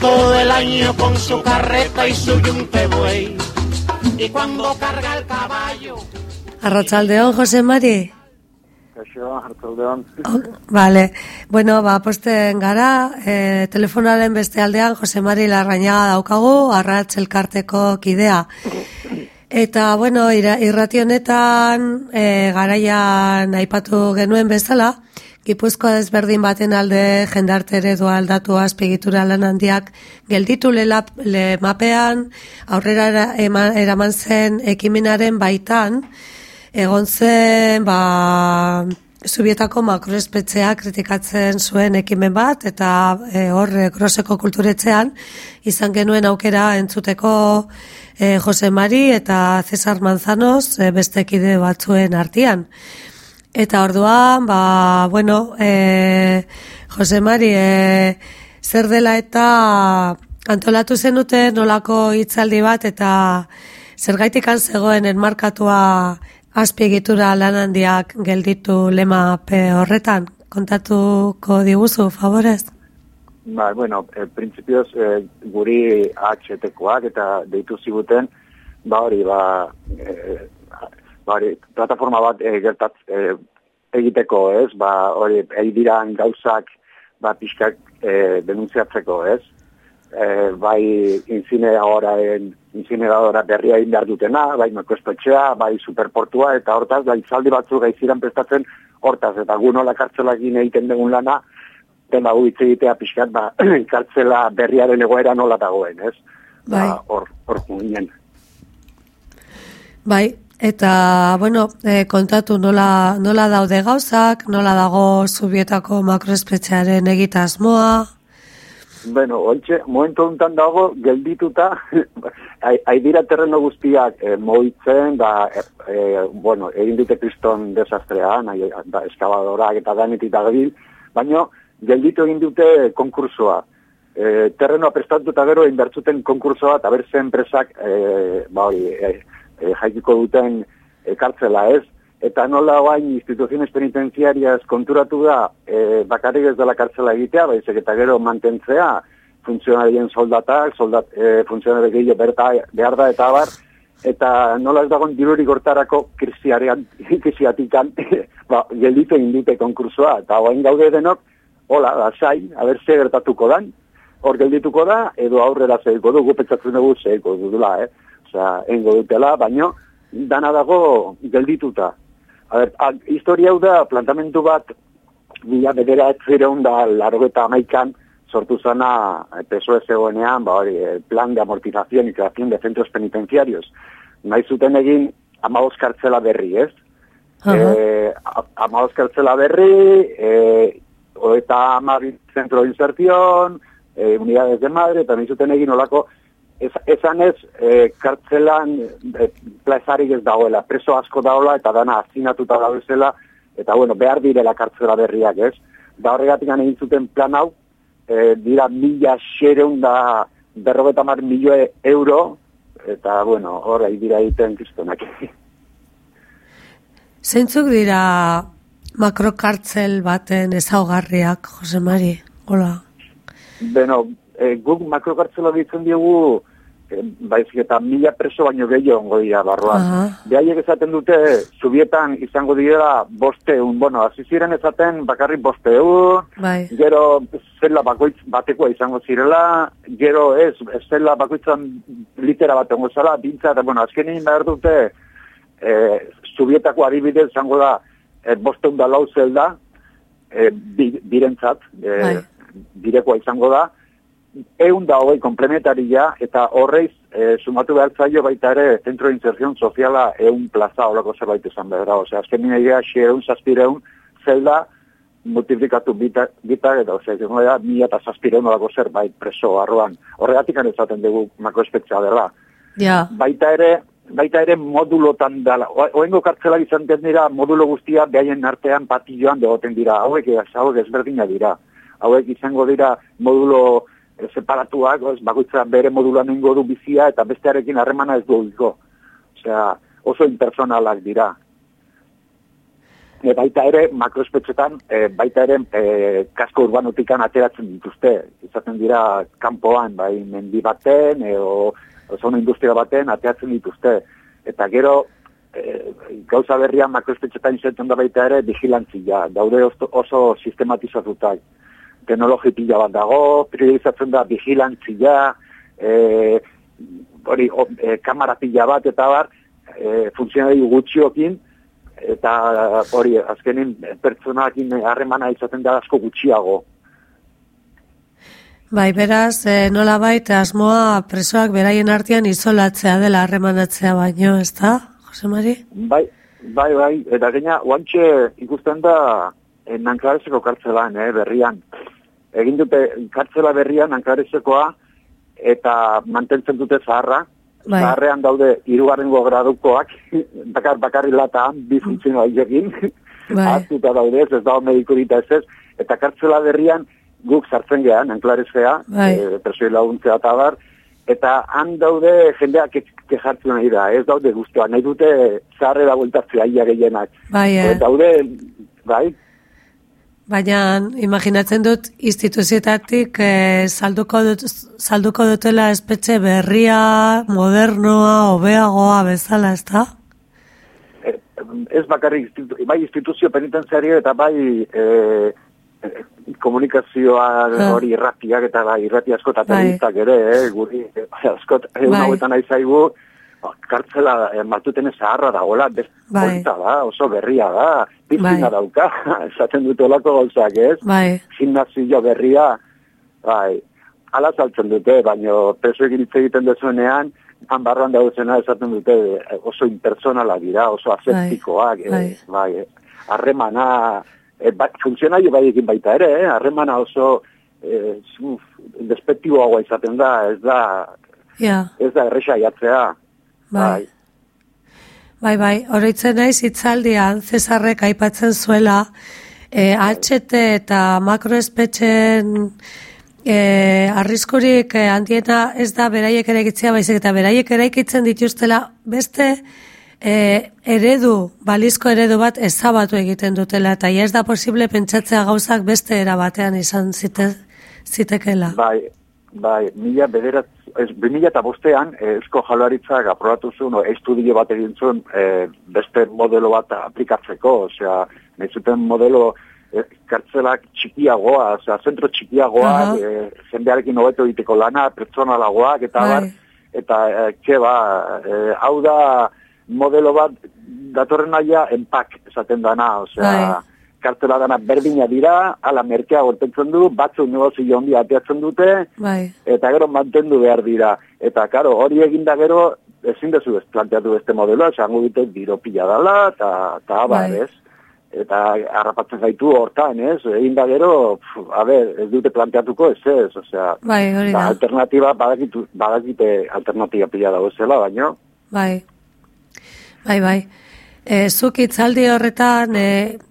todo el año con su carreta y su yunte buey. Y cuando carga el caballo,
Arratsaldeon, Jose Mari.
Hartzaldeon.
Vale. Bueno, ba, posten gara, e, telefonaren beste aldean Jose Mari Larrañaga daukagu, arratz elkarteko kidea. Eta, bueno, irrati honetan e, garaian aipatu genuen bezala, Gipuzkoa desberdin baten alde jendarte eredua aldatu azpigitura lan handiak gelditu lela, le mapean aurrera era- ema- eraman zen ekimenaren baitan. Egon zen ba, Zubietako makroespetzea kritikatzen zuen ekimen bat, eta e, hor e, groseko kulturetzean izan genuen aukera entzuteko e, Jose Mari eta Cesar Manzanos e, beste kide batzuen artean. Eta orduan, ba, bueno, e, Jose Mari, e, zer dela eta antolatu zenute nolako hitzaldi bat eta zergaitik zegoen enmarkatua azpiegitura lan handiak gelditu lema horretan. Kontatuko diguzu, favorez?
Ba, bueno, e, printzipioz e, guri HT-koak eta deitu ziguten, ba hori, ba, e, ba hori, plataforma bat e, gertat e, egiteko, ez? Ba hori, egi diran gauzak, ba pixkak e, denuntziatzeko, ez? E, bai incineradoraren incineradora berria egin behar dutena, bai mekoespetxea, bai superportua, eta hortaz, bai zaldi batzuk gaiziran prestatzen hortaz, eta gu nola kartzelakin egiten dugun lana, dela gu hitz egitea pixkat, ba, kartzela berriaren egoera nola dagoen, ez?
Bai.
Ba, hor, hor ginen.
Bai, eta, bueno, e, kontatu nola, nola daude gauzak, nola dago zubietako makroespetxearen egitasmoa,
Bueno, ointxe, momentu honetan dago, geldituta, ai- ai dira terreno guztiak eh, moitzen, da, eh, eh, bueno, egin dute kriston desastrea, nahi, da, eskabadorak eta danetik da gabil, baina gelditu egin dute konkursoa. Eh, terrenoa prestatu eta gero inbertzuten konkursoa, eta berze enpresak, eh, ba eh, eh, jaikiko duten eh, kartzela ez, eta nola guain instituziones penitenciarias konturatu da e, bakarrik ez dela kartzela egitea, baizik eta gero mantentzea funtzionarien soldatak, soldat, e, funtzionari gehiago berta behar da eta abar, eta nola ez dagoen dirurik hortarako krisiatikan, ba, gelditu egin dute konkursoa, eta guain gaude denok, hola, da, sai, haber ze gertatuko dan, hor geldituko da, edo aurrera zeiko du, gupetzatzen dugu zeiko dudula, eh? Osea, engo dutela, baino, dana dago geldituta. A ber, a, historia hau da, plantamentu bat, mila bedera etzireun da, largo eta amaikan, sortu zana eh, PSOE zegoenean, ba hori, el plan de amortización y creación de centros penitenciarios. Nahi zuten egin amaboz kartzela berri, ez?
Aha.
Eh, a- amaboz kartzela berri, eh, eta amabi centro de inserción, eh, unidades de madre, eta nahi zuten egin olako, ez, esan ez, eh, kartzelan eh, plazarik ez dagoela, preso asko dagoela, eta dana azinatuta daudezela, eta bueno, behar direla kartzela berriak, ez? Da horregatik egin zuten plan hau, eh, dira mila xereun da berrogeta mar milioe euro, eta bueno, horra dira egiten kristonak.
Zeintzuk dira makrokartzel baten ezaugarriak, Jose Mari? Hola.
Beno, e, guk makrokartzela ditzen diogu, e, baizik eta mila preso baino gehiago ongo dira barruan.
Aha.
Behaiek esaten dute, zubietan izango dira bosteun, bueno, hasi ziren esaten bakarrik bosteun,
Bai.
gero zela bakoitz batekoa izango zirela, gero ez, ez zela bakoitzan litera bat ongo zela, bintza, eta bueno, azkenin behar dute, e, zubietako adibidez izango da, e, bosteun da lau zelda, e, bi, birentzat, e,
Bai.
birekoa izango da, eun da hogei komplementaria eta horreiz e, sumatu behar zaio baita ere zentro de inserción soziala eun plaza olako zerbait izan behar. Osea, azken nire xereun, zazpireun, zelda multiplikatu bita, bita eta osea, izango da, mila eta zazpireun olako zerbait preso arroan. Horregatik ezaten dugu makoespetxea dela.
Ja,
Baita ere, baita ere modulotan dela. O- Oengo kartzela izan dira modulo guztia behaien artean patilloan degoten dira. Hauek, hauek ezberdina dira. Hauek izango dira modulo separatuak, ez, bakoitza bere moduloan ingo du bizia eta bestearekin harremana ez du izgo. Osea, oso impersonalak dira. E, baita ere, makroespetxetan, e, baita ere, e, kasko urbanotikan ateratzen dituzte. Izaten dira kanpoan, bai, mendi baten, edo zona industria baten ateratzen dituzte. Eta gero, e, gauza berrian makroespetxetan izaten da baita ere vigilantzia, daude oso, oso sistematizatutak. Teknologi pila bat dago, priorizatzen da vigilantzia, e, hori, o, e, kamara pila bat eta bar, e, funtzionari gutxiokin, eta hori, azkenin pertsonakin harremana izaten da asko gutxiago.
Bai, beraz, e, nola baita asmoa presoak beraien artean isolatzea dela harremanatzea baino, ez da, Jose Mari?
Bai, bai, bai, eta gaina, oantxe ikusten da eh, Nankarezeko kartzelan, eh, berrian. Egin dute kartzela berrian Nankarezekoa eta mantentzen dute zaharra.
Bai.
Zaharrean daude hirugarrengo gradukoak, bakar, bakarri lataan, bi funtzioa haiekin.
Bai.
Aztuta daude, ez dago medikurita ez ez. Eta kartzela berrian guk sartzen gehan, Nankarezea,
Bai.
e, presoi laguntzea eta bar, eta han daude jendeak ke- kejartzen nahi da, ez daude guztua, nahi dute zaharrera bueltatzea ia gehienak.
Bai, eh?
Daude, bai,
Baina imaginatzen dut instituzietatik eh, salduko, dut, salduko dutela espetxe berria, modernoa, hobeagoa bezala, ez da?
e, ez bakarrik bai instituzio penitenziario eta bai e, e, komunikazioa
Ah.
hori irratiak eta bai irrati asko eta
Bai.
ere, eh, guri e, askot egun
Bai.
hauetan nahi zaigu, ba, kartzela e, matuten zaharra dagoela, best,
Bai.
da, oso berria da, piztina
Bai.
dauka, esaten dute olako gauzak, ez?
Bai,
gimnasio berria, bai, ala saltzen dute, baino presoek hitz egiten dezuenean, han barruan daudezena esaten dute eh, oso impersonala dira, oso aseptikoak,
bai.
eh, bai, eh, harremana, eh, ba, funtzionario bai egin baita ere, eh, harremana oso eh, uf, despektiboagoa izaten da, ez da,
ja,
ez da erresa jatzea,
bai. Bai, bai, oroitzen naiz hitzaldian Cesarrek aipatzen zuela eh, HT eta makroespetxen eh, arriskurik eh, handiena ez da beraiek eraikitzea baizik eta beraiek eraikitzen dituztela beste eh, eredu, balizko eredu bat ezabatu egiten dutela eta ez da posible pentsatzea gauzak beste era batean izan zite, zitekela.
Bai, bai, mila bederat, ez, bi mila eta bostean, eh, Eusko Jaularitzak aprobatu zuen, o, estudio bat egin zuen, eh, beste modelo bat aplikatzeko, osea, nahi zuten modelo eh, kartzelak txikiagoa, osea, zentro txikiagoa,
Aha.
eh, jendearekin hobeto egiteko lana, pertsonalagoak, eta
Bai.
bar, eta, eh, ke ba, eh, hau da modelo bat datorren aia enpak esaten dana, osea,
Bai.
Kartela dana berdina dira, ala merkea gortetzen du, batzu negozio hondi ateatzen dute,
Bai,
eta gero mantendu behar dira. Eta, karo, hori eginda gero, ezin dezu ez planteatu beste modeloa, esango dute diro pila dala, eta, abar,
Bai.
ez? Eta harrapatzen gaitu hortan, ez? Eginda gero, pf, a ber, ez dute planteatuko ez ez, osea,
bai, hori
ba,
da.
alternatiba, badakitu, badakite alternatiba pila dago zela, baino,
Bai, bai, bai. E, zuk hitzaldi horretan e,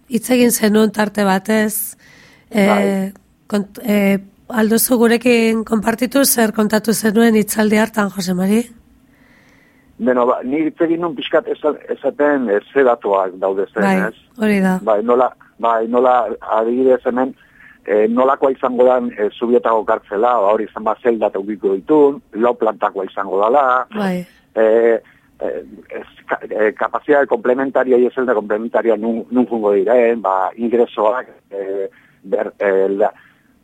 hitz egin zenuen tarte batez, e,
Bai.
kont, e, alduzu gurekin konpartitu zer kontatu zenuen hitzaldi hartan, Jose Mari?
Beno, ba, ni hitz egin nun pixkat esa- esaten eh, ze datuak daude zen,
Bai,
ez?
hori da.
Bai, nola, bai, nola adibidez hemen, eh, nolakoa izango dan eh, Zubietako kartzela, ba, hori izan bat zelda teukiko ditun, lau plantakoa izango dala,
Bai,
eh, eh, eh, kapazitate komplementaria y de komplementaria nun, nun fungo diren, ba, ingresoak, eh, ber, eh, la,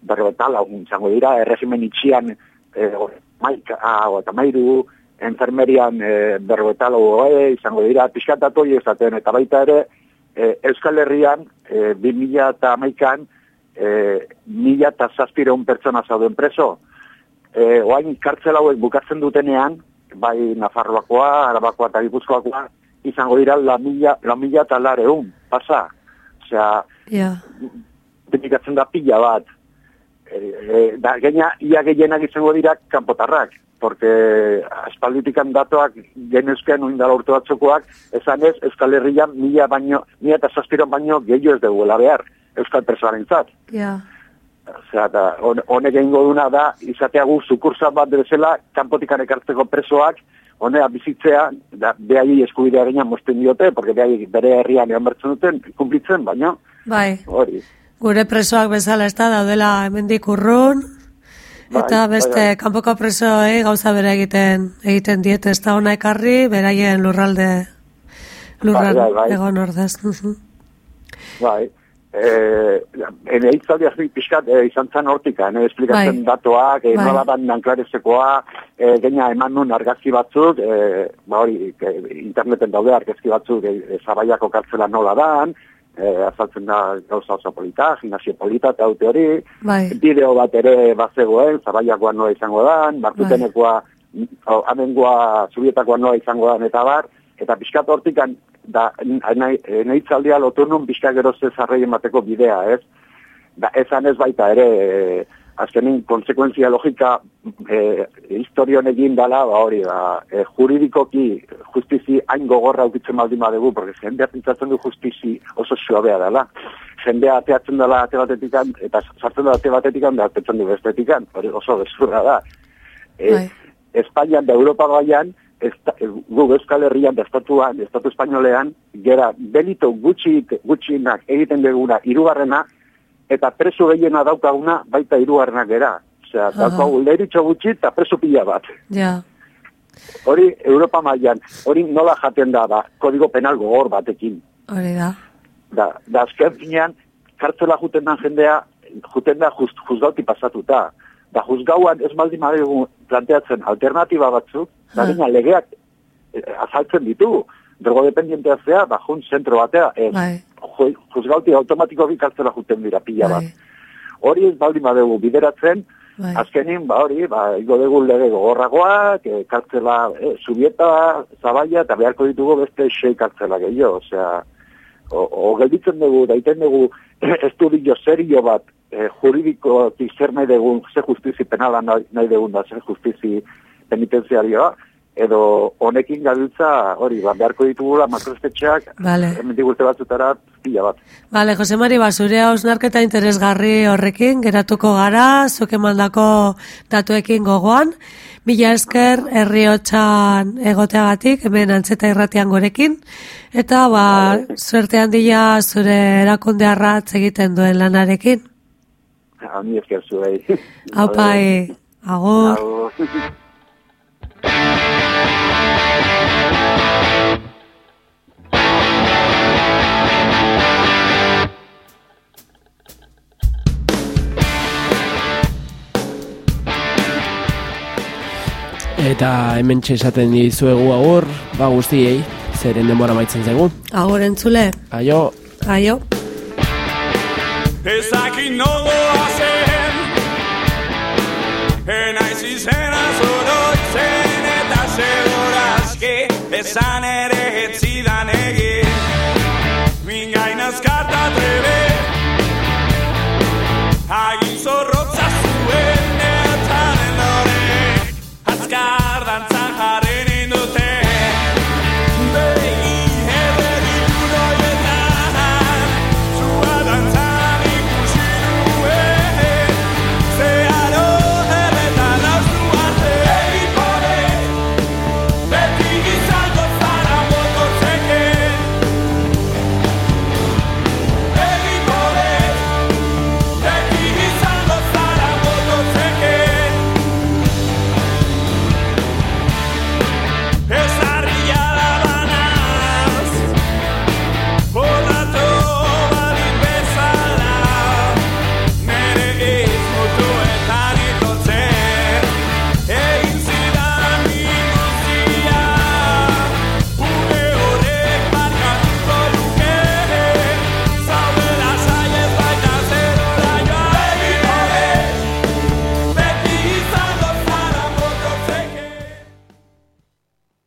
berbetala izango dira, erregimen itxian, eh, maika, ah, eta mairu, enfermerian eh, berbetala goe, izango dira, pixkatatu esaten, eta baita ere, eh, Euskal Herrian, eh, 2000 eta amaikan, eh, mila eta zazpireun pertsona zauden preso, eh, oain kartzela hauek bukatzen dutenean, bai Nafarroakoa, Arabakoa eta Gipuzkoakoa, izango dira la mila, la mila eta lareun, pasa. Osea, dipikatzen da pila bat. E, e, da, gaina, ia gehienak izango dira kanpotarrak, porque aspalditikan datoak genezkean oindala urte batzukoak, esan ez, Euskal Herrian mila baino, mila eta zazpiron baino gehiago ez duguela behar, Euskal personaren zat.
ja,
Osea, da, hon- honek egingo duna da, izatea gu sukursa bat bezala, kanpotikan ekartzeko presoak, honea bizitzea, da, behai eskubidea gina mozten diote, porque behai bere herrian egon bertzen duten, kumplitzen, baina,
bai.
hori.
Gure presoak bezala ez da, daudela hemendik urrun,
Bai,
eta
bai,
beste
bai.
kanpoko presoei gauza bera egiten egiten diete ez da ona ekarri, beraien lurralde lurran
Bai, bai, bai.
egon ordez.
Bai. Eh, ene hitzaldi hasi pixkat eh, izan zen hortika, ne, esplikatzen
Bai.
datoak, eh,
Bai.
nola dan nanklarezekoa, eh, geina eman nun argazki batzuk, eh, ba hori, eh, interneten daude argazki batzuk, eh, zabaiako kartzela nola dan, eh, azaltzen da gauza oso polita, gimnasio polita eta haute hori,
Bai.
bideo bat ere bazegoen, zabaiakoa nola izango dan, martutenekoa, o, amengoa, zubietakoa nola izango dan, eta bar, eta pixkat hortikan, da, nahi, nahi itzaldia lotu nun pixka gero zezarrei emateko bidea, ez? Da, ezan ez baita ere, e, azkenin konsekuentzia logika e, historion egin dala, ba hori, ba, e, juridikoki justizi hain gogorra ukitzen baldin badugu, porque jendea pentsatzen du justizi oso suabea dela. Jendea ateatzen dela ate batetikan, eta sartzen dela ate batetikan, da pentsatzen du bestetikan, hori oso bezurra da. E. Espainian da Europa baian, esta, gu Euskal Herrian, da estatuan, estatu espainolean, gera delito gutxi, gutxinak egiten duguna hirugarrena, eta preso gehiena daukaguna baita hirugarrena gera. Osea, daukagu leritxo gutxi eta preso pila bat.
Ja,
Hori Europa mailan, hori nola jaten da, ba, kodigo penal gogor batekin.
hori da.
Da, da azken finean, kartzela juten dan jendea, juten da just, juzgauti pasatuta. Da juzgauan ez baldin badegu planteatzen alternatiba batzuk, baina legeak eh, azaltzen ditu. Drogodependientea zea, ba, jun zentro batea, ez.
Bai.
Ju- Juzgauti automatikoki kartzela juten dira pila bat.
Bai.
Hori ez baldin badegu bideratzen,
Bai.
azkenin, ba hori, ba, igo dugu lege gogorragoak, e, kartzela, e, subieta, zabaia, eta beharko ditugu beste sei kartzela gehiago, osea, o, o gelditzen dugu, daiten dugu estudio serio bat, e, juridiko zer nahi dugun, ze justizi penala nahi, nahi dugun da, ze justizi penitenziarioa, edo honekin gabiltza, hori, ba, beharko ditugula makrostetxeak,
Vale.
hemen digurte batzutara pila bat.
Bale, Jose Mari, ba, zure hausnarketa interesgarri horrekin, geratuko gara, zuk emandako datuekin gogoan, mila esker herriotxan egoteagatik, hemen antzeta irratian gorekin, eta ba, suerte handia zure erakunde arratz egiten duen lanarekin.
Hami esker zuei.
Haupai, agur.
Agur.
Eta hemen esaten dizuegu agur, ba guztiei, zeren denbora maitzen zaigu.
Agur entzule,
Aio,
aio.
Ez sane